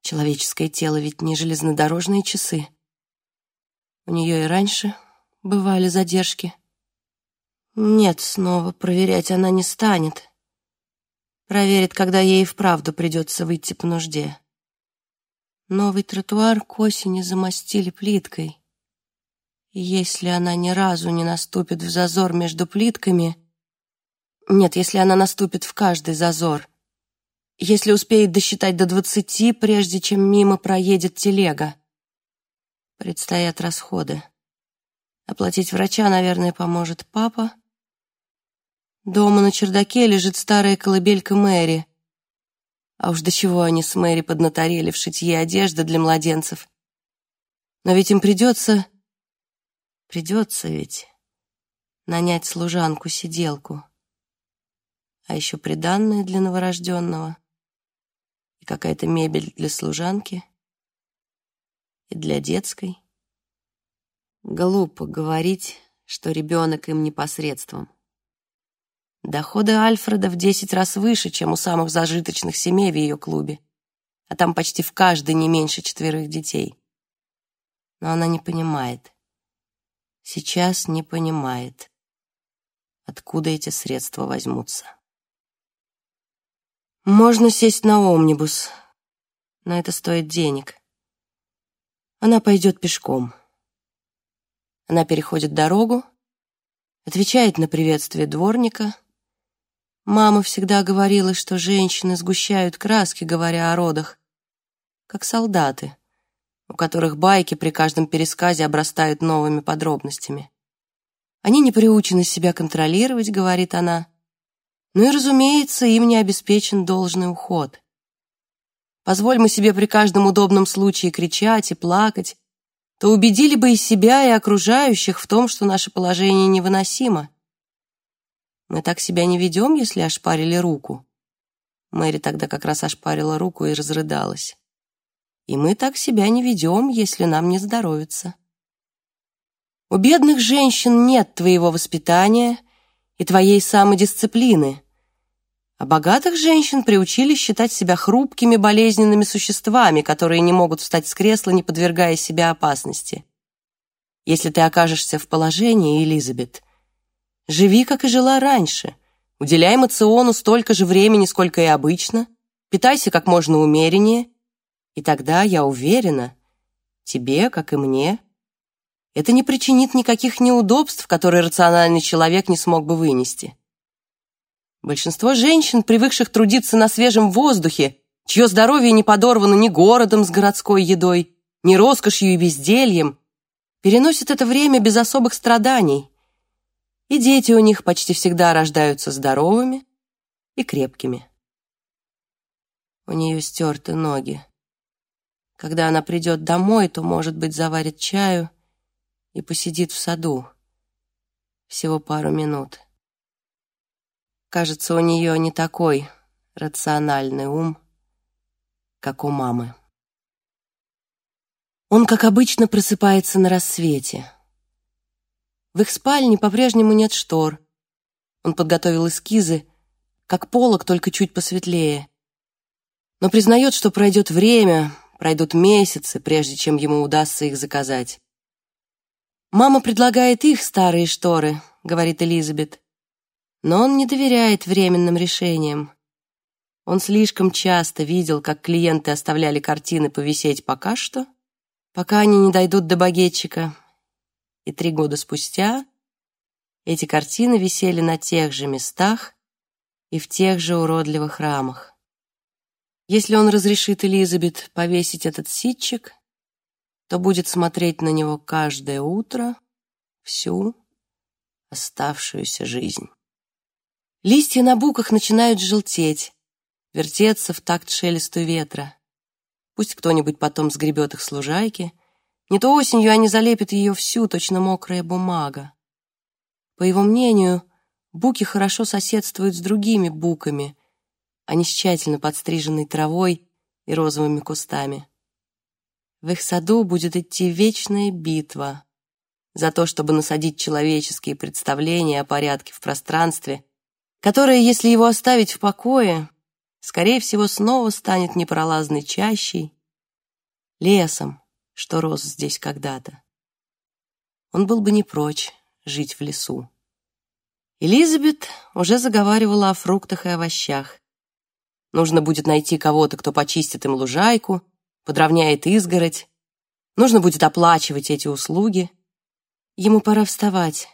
Человеческое тело ведь не железнодорожные часы. У нее и раньше бывали задержки. Нет, снова проверять она не станет. Проверит, когда ей вправду придется выйти по нужде. Новый тротуар к осени замостили плиткой. И если она ни разу не наступит в зазор между плитками, нет, если она наступит в каждый зазор. Если успеет досчитать до двадцати, прежде чем мимо проедет телега. Предстоят расходы. Оплатить врача, наверное, поможет папа. Дома на чердаке лежит старая колыбелька Мэри. А уж до чего они с Мэри поднаторели в шитье одежды для младенцев. Но ведь им придется... Придется ведь нанять служанку-сиделку а еще приданное для новорожденного, и какая-то мебель для служанки, и для детской. Глупо говорить, что ребенок им непосредством. Доходы Альфреда в десять раз выше, чем у самых зажиточных семей в ее клубе, а там почти в каждой не меньше четверых детей. Но она не понимает. Сейчас не понимает, откуда эти средства возьмутся. Можно сесть на омнибус, но это стоит денег. Она пойдет пешком. Она переходит дорогу, отвечает на приветствие дворника. Мама всегда говорила, что женщины сгущают краски, говоря о родах, как солдаты, у которых байки при каждом пересказе обрастают новыми подробностями. Они не приучены себя контролировать, говорит она, ну и, разумеется, им не обеспечен должный уход. Позволь мы себе при каждом удобном случае кричать и плакать, то убедили бы и себя, и окружающих в том, что наше положение невыносимо. Мы так себя не ведем, если ошпарили руку. Мэри тогда как раз ошпарила руку и разрыдалась. И мы так себя не ведем, если нам не здоровится. У бедных женщин нет твоего воспитания и твоей самодисциплины, а богатых женщин приучили считать себя хрупкими, болезненными существами, которые не могут встать с кресла, не подвергая себя опасности. Если ты окажешься в положении, Элизабет, живи, как и жила раньше, уделяй мациону столько же времени, сколько и обычно, питайся как можно умереннее, и тогда, я уверена, тебе, как и мне, это не причинит никаких неудобств, которые рациональный человек не смог бы вынести. Большинство женщин, привыкших трудиться на свежем воздухе, чье здоровье не подорвано ни городом с городской едой, ни роскошью и бездельем, переносят это время без особых страданий. И дети у них почти всегда рождаются здоровыми и крепкими. У нее стерты ноги. Когда она придет домой, то, может быть, заварит чаю и посидит в саду. Всего пару минут. Кажется, у нее не такой рациональный ум, как у мамы. Он, как обычно, просыпается на рассвете. В их спальне по-прежнему нет штор. Он подготовил эскизы, как полок, только чуть посветлее. Но признает, что пройдет время, пройдут месяцы, прежде чем ему удастся их заказать. «Мама предлагает их старые шторы», — говорит Элизабет. Но он не доверяет временным решениям. Он слишком часто видел, как клиенты оставляли картины повисеть пока что, пока они не дойдут до багетчика. И три года спустя эти картины висели на тех же местах и в тех же уродливых рамах. Если он разрешит Элизабет повесить этот ситчик, то будет смотреть на него каждое утро всю оставшуюся жизнь. Листья на буках начинают желтеть, вертеться в такт шелесту ветра. Пусть кто-нибудь потом сгребет их с лужайки. Не то осенью они залепят ее всю, точно мокрая бумага. По его мнению, буки хорошо соседствуют с другими буками, а не с тщательно подстриженной травой и розовыми кустами. В их саду будет идти вечная битва за то, чтобы насадить человеческие представления о порядке в пространстве которая, если его оставить в покое, скорее всего, снова станет непролазной чащей, лесом, что рос здесь когда-то. Он был бы не прочь жить в лесу. Элизабет уже заговаривала о фруктах и овощах. Нужно будет найти кого-то, кто почистит им лужайку, подровняет изгородь. Нужно будет оплачивать эти услуги. Ему пора вставать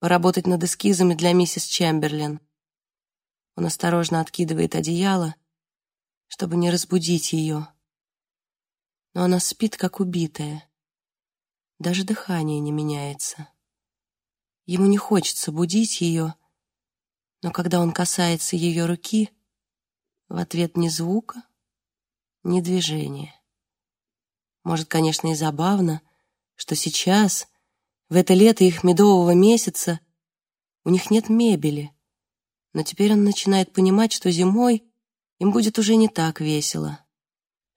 поработать над эскизами для миссис Чемберлин. Он осторожно откидывает одеяло, чтобы не разбудить ее. Но она спит, как убитая. Даже дыхание не меняется. Ему не хочется будить ее, но когда он касается ее руки, в ответ ни звука, ни движения. Может, конечно, и забавно, что сейчас, в это лето их медового месяца у них нет мебели, но теперь он начинает понимать, что зимой им будет уже не так весело,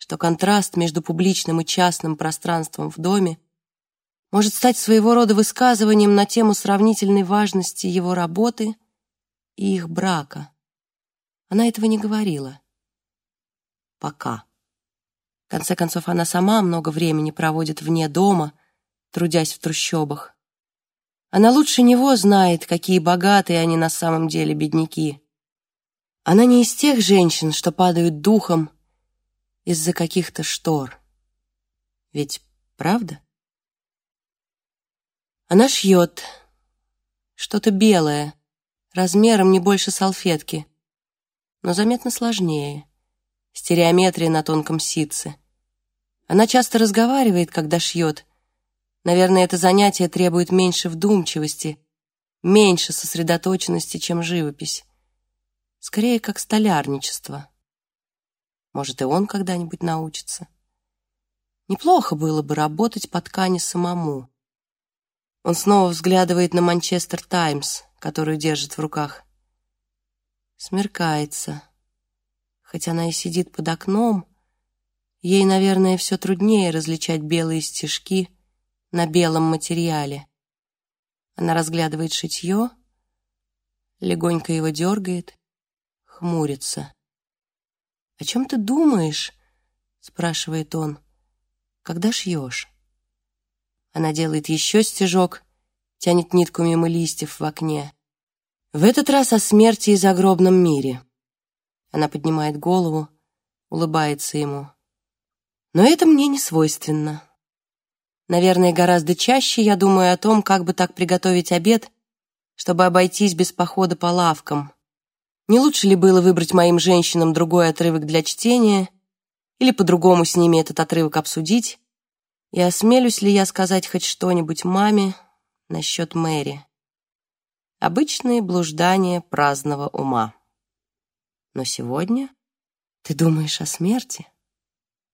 что контраст между публичным и частным пространством в доме может стать своего рода высказыванием на тему сравнительной важности его работы и их брака. Она этого не говорила. Пока. В конце концов, она сама много времени проводит вне дома — трудясь в трущобах. Она лучше него знает, какие богатые они на самом деле бедняки. Она не из тех женщин, что падают духом из-за каких-то штор. Ведь правда? Она шьет что-то белое, размером не больше салфетки, но заметно сложнее, стереометрия на тонком ситце. Она часто разговаривает, когда шьет, Наверное, это занятие требует меньше вдумчивости, меньше сосредоточенности, чем живопись. Скорее, как столярничество. Может, и он когда-нибудь научится. Неплохо было бы работать по ткани самому. Он снова взглядывает на «Манчестер Таймс», которую держит в руках. Смеркается. Хотя она и сидит под окном, ей, наверное, все труднее различать белые стежки — на белом материале. Она разглядывает шитье, легонько его дергает, хмурится. «О чем ты думаешь?» — спрашивает он. «Когда шьешь?» Она делает еще стежок, тянет нитку мимо листьев в окне. В этот раз о смерти и загробном мире. Она поднимает голову, улыбается ему. Но это мне не свойственно. Наверное, гораздо чаще я думаю о том, как бы так приготовить обед, чтобы обойтись без похода по лавкам, Не лучше ли было выбрать моим женщинам другой отрывок для чтения или по-другому с ними этот отрывок обсудить? И осмелюсь ли я сказать хоть что-нибудь маме насчет Мэри? Обычные блуждания праздного ума. Но сегодня ты думаешь о смерти?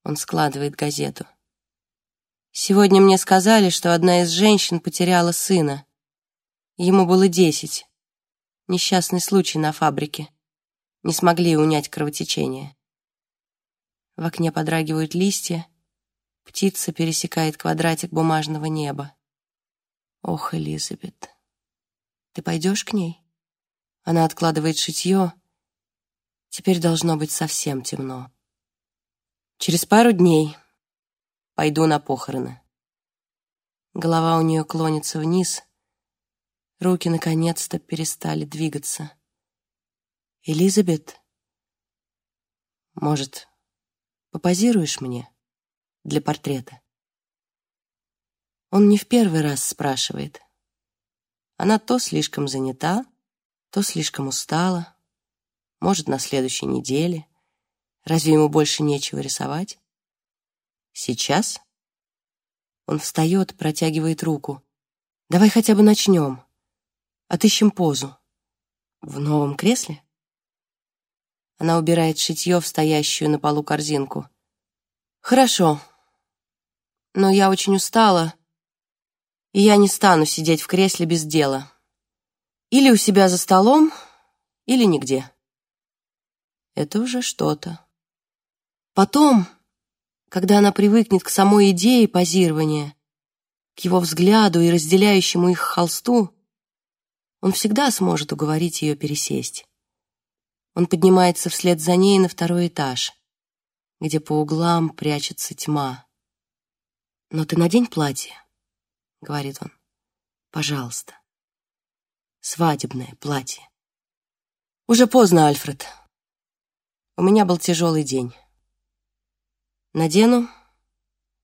Он складывает газету. Сегодня мне сказали, что одна из женщин потеряла сына. Ему было десять. Несчастный случай на фабрике. Не смогли унять кровотечение. В окне подрагивают листья. Птица пересекает квадратик бумажного неба. Ох, Элизабет, ты пойдешь к ней? Она откладывает шитье. Теперь должно быть совсем темно. Через пару дней пойду на похороны. Голова у нее клонится вниз — Руки наконец-то перестали двигаться. «Элизабет, может, попозируешь мне для портрета?» Он не в первый раз спрашивает. Она то слишком занята, то слишком устала, может, на следующей неделе. Разве ему больше нечего рисовать? Сейчас? Он встает, протягивает руку. «Давай хотя бы начнем». Отыщем позу. В новом кресле? Она убирает шитье в стоящую на полу корзинку. Хорошо. Но я очень устала, и я не стану сидеть в кресле без дела. Или у себя за столом, или нигде. Это уже что-то. Потом, когда она привыкнет к самой идее позирования, к его взгляду и разделяющему их холсту, он всегда сможет уговорить ее пересесть. Он поднимается вслед за ней на второй этаж, где по углам прячется тьма. «Но ты надень платье», — говорит он. «Пожалуйста. Свадебное платье». «Уже поздно, Альфред. У меня был тяжелый день. Надену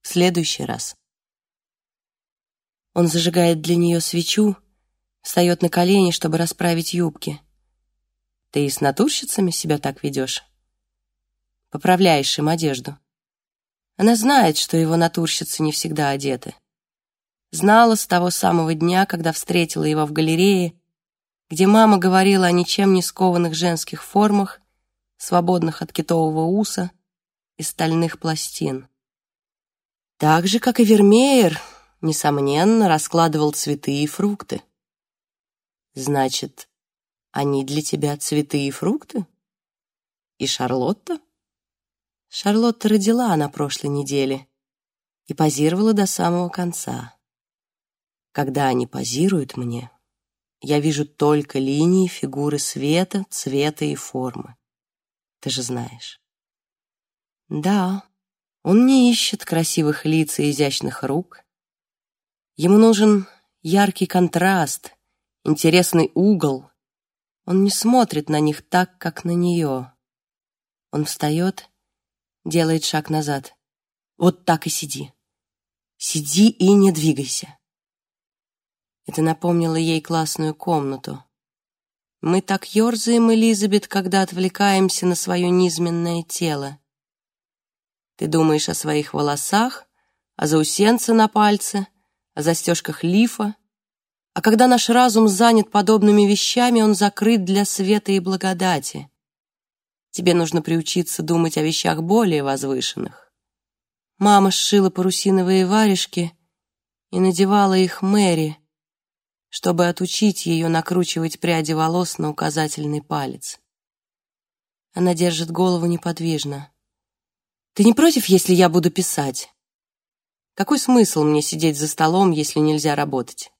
в следующий раз». Он зажигает для нее свечу, встает на колени, чтобы расправить юбки. Ты и с натурщицами себя так ведешь? Поправляешь им одежду. Она знает, что его натурщицы не всегда одеты. Знала с того самого дня, когда встретила его в галерее, где мама говорила о ничем не скованных женских формах, свободных от китового уса и стальных пластин. Так же, как и Вермеер, несомненно, раскладывал цветы и фрукты. Значит, они для тебя цветы и фрукты? И Шарлотта? Шарлотта родила на прошлой неделе и позировала до самого конца. Когда они позируют мне, я вижу только линии, фигуры света, цвета и формы. Ты же знаешь. Да, он не ищет красивых лиц и изящных рук. Ему нужен яркий контраст, интересный угол. Он не смотрит на них так, как на нее. Он встает, делает шаг назад. Вот так и сиди. Сиди и не двигайся. Это напомнило ей классную комнату. Мы так ерзаем, Элизабет, когда отвлекаемся на свое низменное тело. Ты думаешь о своих волосах, о заусенце на пальце, о застежках лифа, а когда наш разум занят подобными вещами, он закрыт для света и благодати. Тебе нужно приучиться думать о вещах более возвышенных. Мама сшила парусиновые варежки и надевала их Мэри, чтобы отучить ее накручивать пряди волос на указательный палец. Она держит голову неподвижно. «Ты не против, если я буду писать? Какой смысл мне сидеть за столом, если нельзя работать?»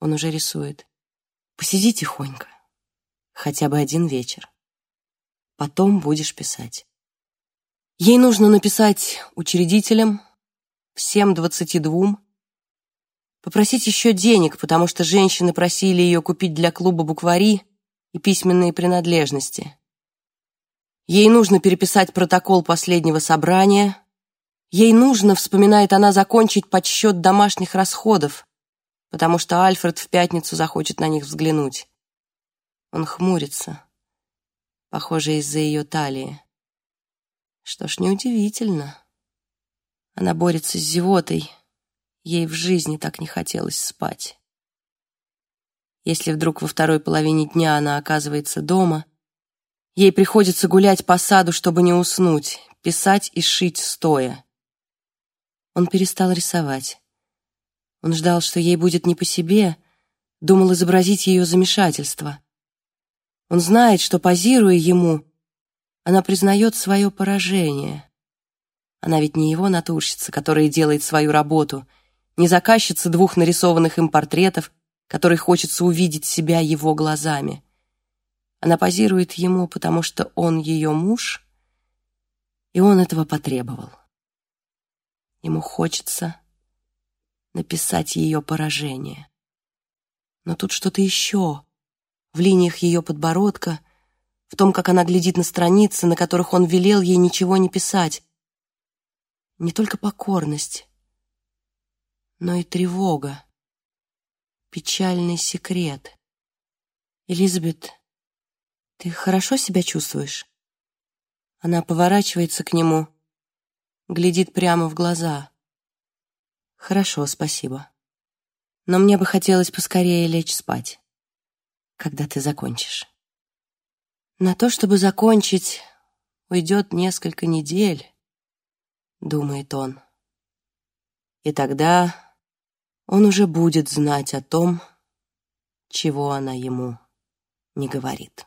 Он уже рисует. Посиди тихонько. Хотя бы один вечер. Потом будешь писать. Ей нужно написать учредителям, всем двадцати двум, попросить еще денег, потому что женщины просили ее купить для клуба буквари и письменные принадлежности. Ей нужно переписать протокол последнего собрания. Ей нужно, вспоминает она, закончить подсчет домашних расходов, потому что Альфред в пятницу захочет на них взглянуть. Он хмурится, похоже, из-за ее талии. Что ж, неудивительно. Она борется с зевотой. Ей в жизни так не хотелось спать. Если вдруг во второй половине дня она оказывается дома, ей приходится гулять по саду, чтобы не уснуть, писать и шить стоя. Он перестал рисовать. Он ждал, что ей будет не по себе, думал изобразить ее замешательство. Он знает, что, позируя ему, она признает свое поражение. Она ведь не его натурщица, которая делает свою работу, не заказчица двух нарисованных им портретов, которой хочется увидеть себя его глазами. Она позирует ему, потому что он ее муж, и он этого потребовал. Ему хочется написать ее поражение. Но тут что-то еще в линиях ее подбородка, в том, как она глядит на страницы, на которых он велел ей ничего не писать. Не только покорность, но и тревога, печальный секрет. «Элизабет, ты хорошо себя чувствуешь?» Она поворачивается к нему, глядит прямо в глаза. «Хорошо, спасибо. Но мне бы хотелось поскорее лечь спать, когда ты закончишь». На то, чтобы закончить, уйдет несколько недель, думает он. И тогда он уже будет знать о том, чего она ему не говорит.